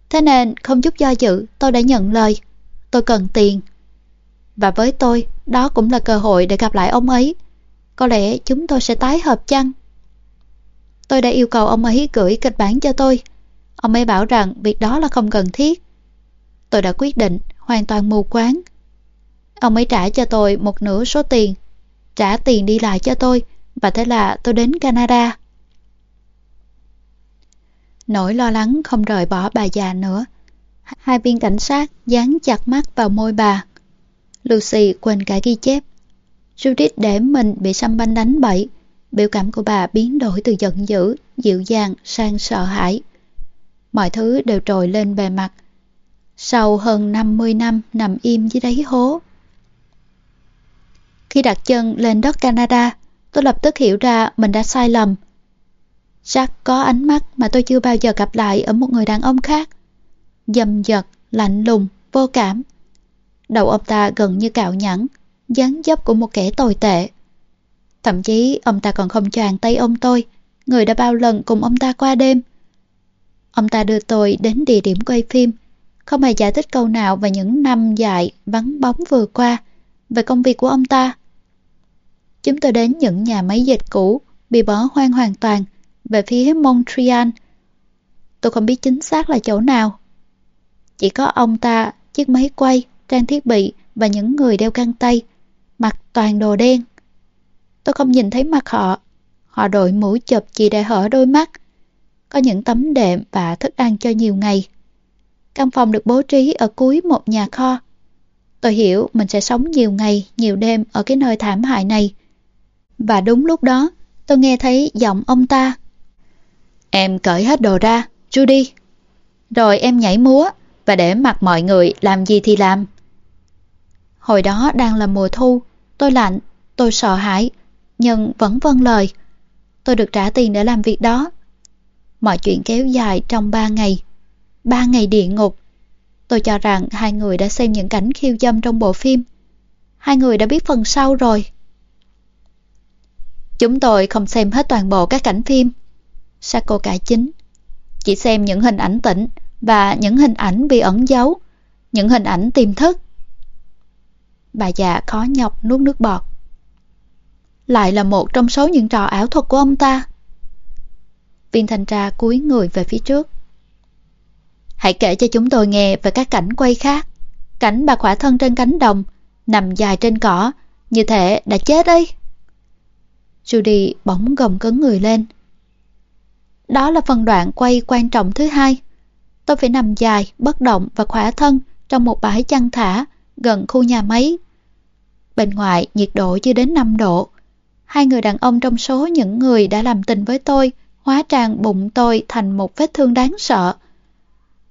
Thế nên không chút do dự tôi đã nhận lời. Tôi cần tiền. Và với tôi, đó cũng là cơ hội để gặp lại ông ấy. Có lẽ chúng tôi sẽ tái hợp chăng? Tôi đã yêu cầu ông ấy gửi kịch bản cho tôi. Ông ấy bảo rằng việc đó là không cần thiết. Tôi đã quyết định hoàn toàn mù quáng. Ông ấy trả cho tôi một nửa số tiền, trả tiền đi lại cho tôi, và thế là tôi đến Canada. Nỗi lo lắng không rời bỏ bà già nữa. Hai viên cảnh sát dán chặt mắt vào môi bà. Lucy quên cả ghi chép. Judith để mình bị xăm banh đánh bậy. Biểu cảm của bà biến đổi từ giận dữ, dịu dàng sang sợ hãi. Mọi thứ đều trồi lên bề mặt. Sau hơn 50 năm nằm im dưới đáy hố. Khi đặt chân lên đất Canada, tôi lập tức hiểu ra mình đã sai lầm. Jack có ánh mắt mà tôi chưa bao giờ gặp lại ở một người đàn ông khác. Dầm dật, lạnh lùng, vô cảm. Đầu ông ta gần như cạo nhẵn, dáng dấp của một kẻ tồi tệ. Thậm chí ông ta còn không choàng tay ông tôi, người đã bao lần cùng ông ta qua đêm. Ông ta đưa tôi đến địa điểm quay phim, không hề giải thích câu nào về những năm dài vắng bóng vừa qua, về công việc của ông ta. Chúng tôi đến những nhà máy dệt cũ, bị bỏ hoang hoàn toàn, về phía Montreal. Tôi không biết chính xác là chỗ nào. Chỉ có ông ta, chiếc máy quay, trang thiết bị và những người đeo găng tay, mặc toàn đồ đen. Tôi không nhìn thấy mặt họ. Họ đội mũ chụp chỉ để hở đôi mắt. Có những tấm đệm và thức ăn cho nhiều ngày. Căn phòng được bố trí ở cuối một nhà kho. Tôi hiểu mình sẽ sống nhiều ngày, nhiều đêm ở cái nơi thảm hại này. Và đúng lúc đó, tôi nghe thấy giọng ông ta. Em cởi hết đồ ra, Judy. Rồi em nhảy múa và để mặc mọi người làm gì thì làm. Hồi đó đang là mùa thu, tôi lạnh, tôi sợ hãi, nhưng vẫn vâng lời. Tôi được trả tiền để làm việc đó. Mọi chuyện kéo dài trong 3 ngày. 3 ngày địa ngục. Tôi cho rằng hai người đã xem những cảnh khiêu dâm trong bộ phim. Hai người đã biết phần sau rồi. Chúng tôi không xem hết toàn bộ các cảnh phim. Sako cải chính. Chỉ xem những hình ảnh tỉnh và những hình ảnh bị ẩn giấu, những hình ảnh tiềm thức. Bà già khó nhọc nuốt nước bọt. Lại là một trong số những trò ảo thuật của ông ta. Viên thanh tra cúi người về phía trước. Hãy kể cho chúng tôi nghe về các cảnh quay khác. Cảnh bà khỏa thân trên cánh đồng, nằm dài trên cỏ, như thể đã chết ấy. Judy bỗng gồng cứng người lên. Đó là phần đoạn quay quan trọng thứ hai. Tôi phải nằm dài, bất động và khỏa thân trong một bãi chăn thả gần khu nhà máy. Bên ngoài nhiệt độ chưa đến 5 độ. Hai người đàn ông trong số những người đã làm tình với tôi hóa trang bụng tôi thành một vết thương đáng sợ.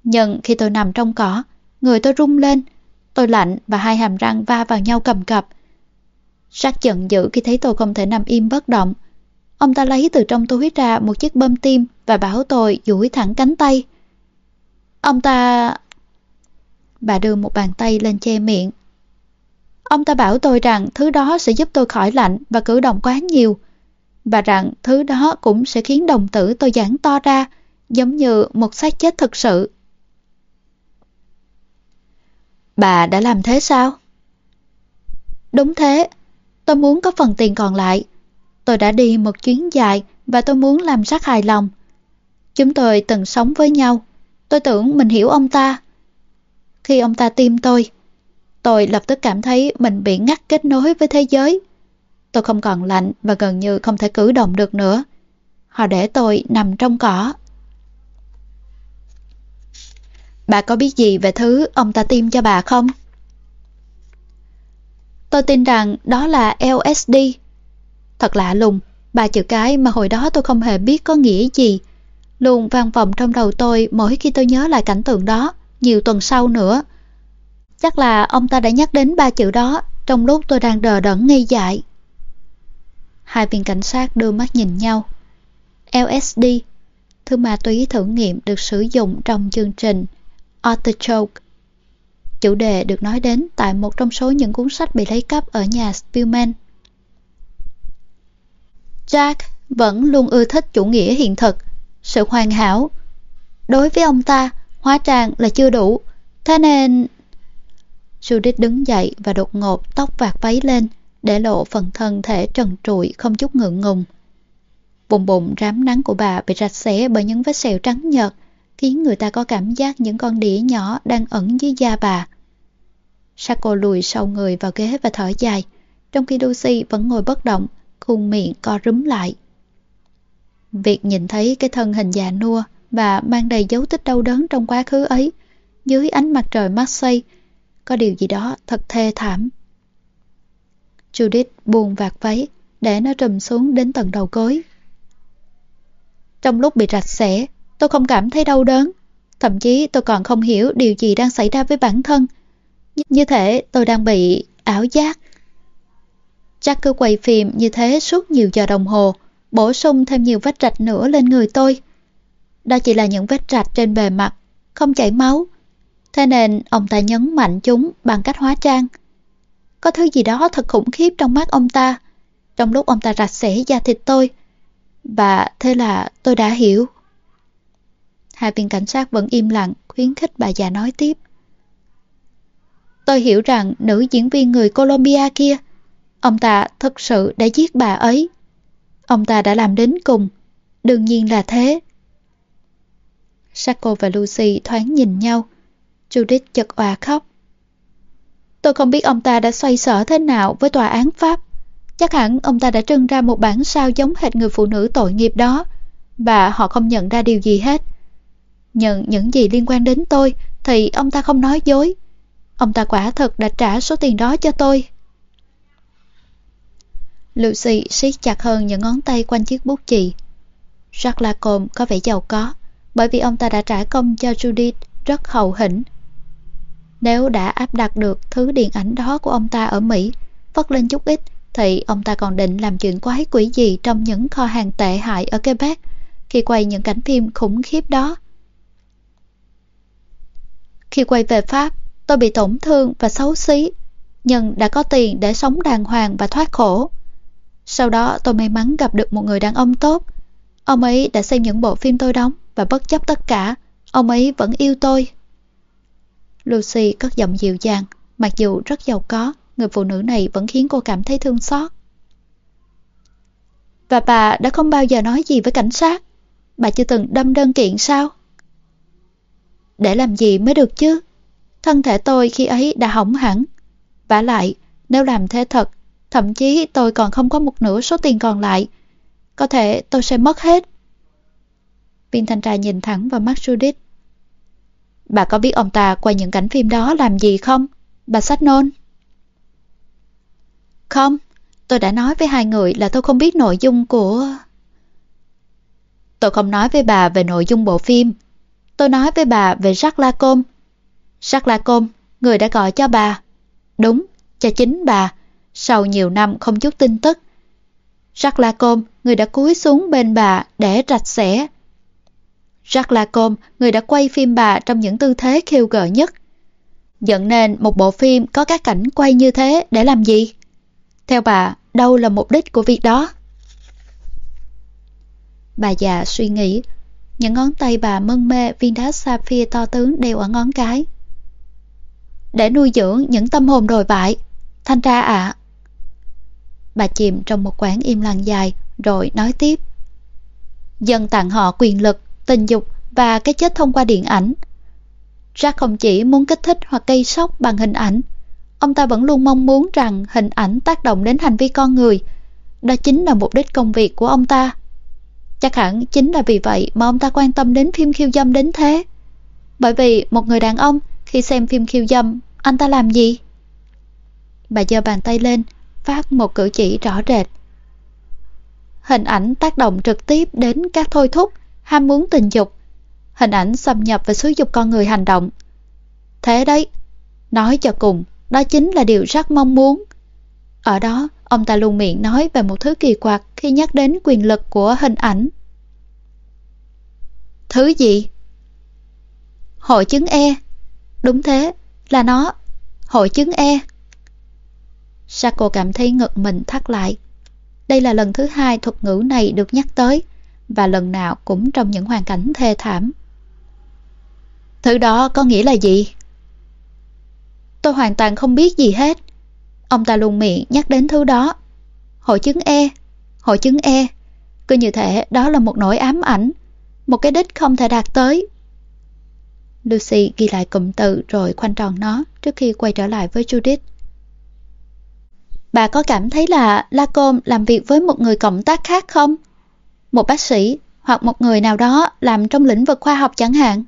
Nhưng khi tôi nằm trong cỏ, người tôi rung lên, tôi lạnh và hai hàm răng va vào nhau cầm cập sát giận dữ khi thấy tôi không thể nằm im bất động. Ông ta lấy từ trong túi ra một chiếc bơm tim và bảo tôi duỗi thẳng cánh tay. Ông ta... Bà đưa một bàn tay lên che miệng. Ông ta bảo tôi rằng thứ đó sẽ giúp tôi khỏi lạnh và cử động quá nhiều. Và rằng thứ đó cũng sẽ khiến đồng tử tôi giãn to ra, giống như một xác chết thực sự. Bà đã làm thế sao? Đúng thế, tôi muốn có phần tiền còn lại. Tôi đã đi một chuyến dài và tôi muốn làm sắc hài lòng. Chúng tôi từng sống với nhau. Tôi tưởng mình hiểu ông ta. Khi ông ta tiêm tôi, tôi lập tức cảm thấy mình bị ngắt kết nối với thế giới. Tôi không còn lạnh và gần như không thể cử động được nữa. Họ để tôi nằm trong cỏ. Bà có biết gì về thứ ông ta tiêm cho bà không? Tôi tin rằng đó là LSD. Thật lạ lùng, ba chữ cái mà hồi đó tôi không hề biết có nghĩa gì. Luôn vang vọng trong đầu tôi mỗi khi tôi nhớ lại cảnh tượng đó, nhiều tuần sau nữa. Chắc là ông ta đã nhắc đến ba chữ đó trong lúc tôi đang đờ đẫn ngây dại. Hai viên cảnh sát đưa mắt nhìn nhau. LSD, thứ ma túy thử nghiệm được sử dụng trong chương trình Artichoke. Chủ đề được nói đến tại một trong số những cuốn sách bị lấy cắp ở nhà Spillman. Jack vẫn luôn ưa thích chủ nghĩa hiện thực, sự hoàn hảo. Đối với ông ta, hóa trang là chưa đủ, thế nên... Judith đứng dậy và đột ngột tóc vạt váy lên, để lộ phần thân thể trần trụi không chút ngượng ngùng. Bụng bụng rám nắng của bà bị rạch xẻ bởi những vết sẹo trắng nhợt, khiến người ta có cảm giác những con đĩa nhỏ đang ẩn dưới da bà. Sako lùi sau người vào ghế và thở dài, trong khi Lucy vẫn ngồi bất động, khuôn miệng co rúm lại. Việc nhìn thấy cái thân hình già nua và mang đầy dấu tích đau đớn trong quá khứ ấy, dưới ánh mặt trời Marseille, có điều gì đó thật thê thảm. Judith buồn vạt váy, để nó trùm xuống đến tận đầu gối. Trong lúc bị rạch xẻ, tôi không cảm thấy đau đớn. Thậm chí tôi còn không hiểu điều gì đang xảy ra với bản thân. Như thể tôi đang bị ảo giác. Chắc cứ quay phim như thế suốt nhiều giờ đồng hồ, bổ sung thêm nhiều vết rạch nữa lên người tôi. Đó chỉ là những vết rạch trên bề mặt, không chảy máu. Thế nên ông ta nhấn mạnh chúng bằng cách hóa trang. có thứ gì đó thật khủng khiếp trong mắt ông ta. Trong lúc ông ta rạch xẻ da thịt tôi. Và thế là tôi đã hiểu. Hai viên cảnh sát vẫn im lặng, khuyến khích bà già nói tiếp. Tôi hiểu rằng nữ diễn viên người Colombia kia, ông ta thật sự đã giết bà ấy. Ông ta đã làm đến cùng, đương nhiên là thế. Sacco và Lucy thoáng nhìn nhau. Judith chật òa khóc. Tôi không biết ông ta đã xoay sở thế nào với tòa án Pháp. Chắc hẳn ông ta đã trưng ra một bản sao giống hệt người phụ nữ tội nghiệp đó và họ không nhận ra điều gì hết. Nhận những gì liên quan đến tôi thì ông ta không nói dối. Ông ta quả thật đã trả số tiền đó cho tôi. Lucy siết chặt hơn những ngón tay quanh chiếc bút chì. Jacques Lacombe có vẻ giàu có bởi vì ông ta đã trả công cho Judith rất hậu hĩnh. Nếu đã áp đặt được thứ điện ảnh đó của ông ta ở Mỹ, vất lên chút ít, thì ông ta còn định làm chuyện quái quỷ gì trong những kho hàng tệ hại ở Quebec khi quay những cảnh phim khủng khiếp đó. Khi quay về Pháp, tôi bị tổn thương và xấu xí, nhưng đã có tiền để sống đàng hoàng và thoát khổ. Sau đó tôi may mắn gặp được một người đàn ông tốt. Ông ấy đã xem những bộ phim tôi đóng và bất chấp tất cả, ông ấy vẫn yêu tôi. Lucy cất giọng dịu dàng, mặc dù rất giàu có, người phụ nữ này vẫn khiến cô cảm thấy thương xót. Và bà đã không bao giờ nói gì với cảnh sát? Bà chưa từng đâm đơn kiện sao? Để làm gì mới được chứ? Thân thể tôi khi ấy đã hỏng hẳn. vả lại, nếu làm thế thật, thậm chí tôi còn không có một nửa số tiền còn lại. Có thể tôi sẽ mất hết. Viên thanh tra nhìn thẳng vào mắt Judith. Bà có biết ông ta quay những cảnh phim đó làm gì không? Bà sách nôn. Không, tôi đã nói với hai người là tôi không biết nội dung của... Tôi không nói với bà về nội dung bộ phim. Tôi nói với bà về Jacques Lacombe. Jacques Lacombe, người đã gọi cho bà. Đúng, cho chính bà. Sau nhiều năm không chút tin tức. Jacques Lacombe, người đã cúi xuống bên bà để rạch xẻ Jacques Lacombe, người đã quay phim bà trong những tư thế khiêu gợi nhất. Dẫn nên một bộ phim có các cảnh quay như thế để làm gì? Theo bà, đâu là mục đích của việc đó? Bà già suy nghĩ, những ngón tay bà mân mê viên đá sapphire to tướng đeo ở ngón cái. Để nuôi dưỡng những tâm hồn đồi bại, thanh tra ạ. Bà chìm trong một quán im lặng dài, rồi nói tiếp. Dân tặng họ quyền lực, tình dục và cái chết thông qua điện ảnh. Jack không chỉ muốn kích thích hoặc gây sốc bằng hình ảnh, ông ta vẫn luôn mong muốn rằng hình ảnh tác động đến hành vi con người. Đó chính là mục đích công việc của ông ta. Chắc hẳn chính là vì vậy mà ông ta quan tâm đến phim khiêu dâm đến thế. Bởi vì một người đàn ông khi xem phim khiêu dâm, anh ta làm gì? Bà giơ bàn tay lên, phát một cử chỉ rõ rệt. Hình ảnh tác động trực tiếp đến các thôi thúc ham muốn tình dục, hình ảnh xâm nhập và xúi dục con người hành động. Thế đấy, nói cho cùng, đó chính là điều rất mong muốn. Ở đó, ông ta luôn miệng nói về một thứ kỳ quặc khi nhắc đến quyền lực của hình ảnh. Thứ gì? Hội chứng E. Đúng thế, là nó. Hội chứng E. Sako cảm thấy ngực mình thắt lại. Đây là lần thứ hai thuật ngữ này được nhắc tới và lần nào cũng trong những hoàn cảnh thê thảm. Thứ đó có nghĩa là gì? Tôi hoàn toàn không biết gì hết. Ông ta luôn miệng nhắc đến thứ đó. Hội chứng E, hội chứng E. Cứ như thể đó là một nỗi ám ảnh, một cái đích không thể đạt tới. Lucy ghi lại cụm từ rồi khoanh tròn nó trước khi quay trở lại với Judith. Bà có cảm thấy là Lacombe làm việc với một người cộng tác khác không? một bác sĩ hoặc một người nào đó làm trong lĩnh vực khoa học chẳng hạn.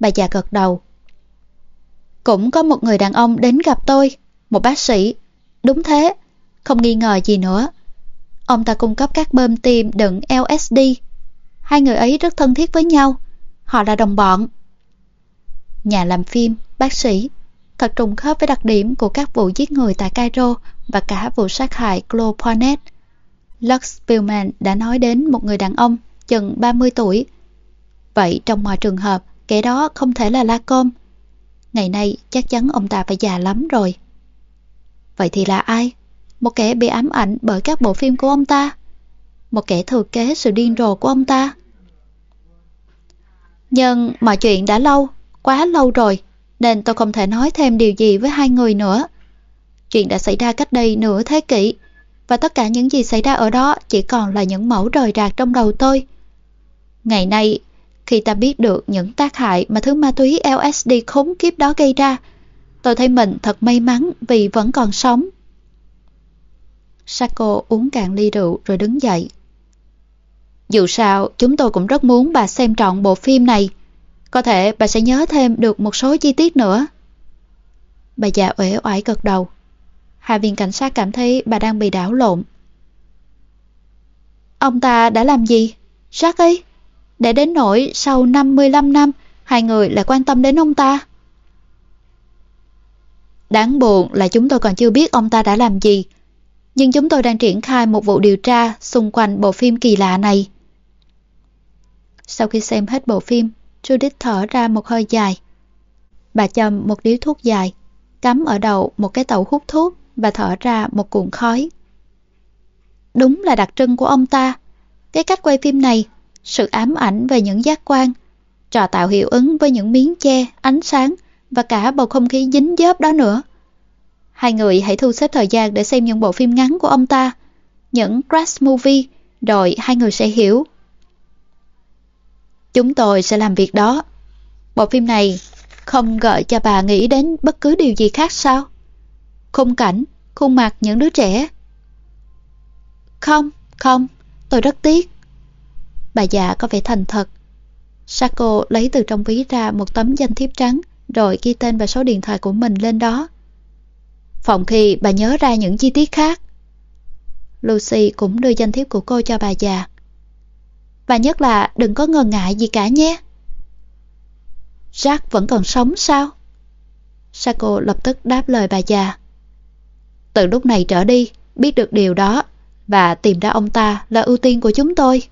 Bà già gật đầu. Cũng có một người đàn ông đến gặp tôi, một bác sĩ. Đúng thế, không nghi ngờ gì nữa. Ông ta cung cấp các bơm tim đựng LSD. Hai người ấy rất thân thiết với nhau. Họ là đồng bọn. Nhà làm phim, bác sĩ, thật trùng khớp với đặc điểm của các vụ giết người tại Cairo và cả vụ sát hại Claude Poinet. Lux Spillman đã nói đến một người đàn ông chừng 30 tuổi. Vậy trong mọi trường hợp, kẻ đó không thể là Lacombe. Ngày nay chắc chắn ông ta phải già lắm rồi. Vậy thì là ai? Một kẻ bị ám ảnh bởi các bộ phim của ông ta? Một kẻ thừa kế sự điên rồ của ông ta? Nhưng mọi chuyện đã lâu, quá lâu rồi, nên tôi không thể nói thêm điều gì với hai người nữa. Chuyện đã xảy ra cách đây nửa thế kỷ, và tất cả những gì xảy ra ở đó chỉ còn là những mẫu rời rạc trong đầu tôi. Ngày nay, khi ta biết được những tác hại mà thứ ma túy LSD khốn kiếp đó gây ra, tôi thấy mình thật may mắn vì vẫn còn sống. Sako uống cạn ly rượu rồi đứng dậy. Dù sao, chúng tôi cũng rất muốn bà xem trọn bộ phim này. Có thể bà sẽ nhớ thêm được một số chi tiết nữa. Bà già uể oải gật đầu. Hai viên cảnh sát cảm thấy bà đang bị đảo lộn. Ông ta đã làm gì? Sát ấy? Để đến nỗi sau 55 năm, hai người lại quan tâm đến ông ta. Đáng buồn là chúng tôi còn chưa biết ông ta đã làm gì. Nhưng chúng tôi đang triển khai một vụ điều tra xung quanh bộ phim kỳ lạ này. Sau khi xem hết bộ phim, Judith thở ra một hơi dài. Bà châm một điếu thuốc dài, cắm ở đầu một cái tàu hút thuốc và thở ra một cuộn khói. Đúng là đặc trưng của ông ta. Cái cách quay phim này, sự ám ảnh về những giác quan, trò tạo hiệu ứng với những miếng che, ánh sáng và cả bầu không khí dính dớp đó nữa. Hai người hãy thu xếp thời gian để xem những bộ phim ngắn của ông ta, những crash movie, rồi hai người sẽ hiểu. Chúng tôi sẽ làm việc đó. Bộ phim này không gợi cho bà nghĩ đến bất cứ điều gì khác sao? Khung cảnh, khuôn mặt những đứa trẻ. Không, không, tôi rất tiếc. Bà già có vẻ thành thật. Sako lấy từ trong ví ra một tấm danh thiếp trắng rồi ghi tên và số điện thoại của mình lên đó. Phòng khi bà nhớ ra những chi tiết khác. Lucy cũng đưa danh thiếp của cô cho bà già. Và nhất là đừng có ngần ngại gì cả nhé. Jack vẫn còn sống sao? Sako lập tức đáp lời bà già. Từ lúc này trở đi, biết được điều đó và tìm ra ông ta là ưu tiên của chúng tôi.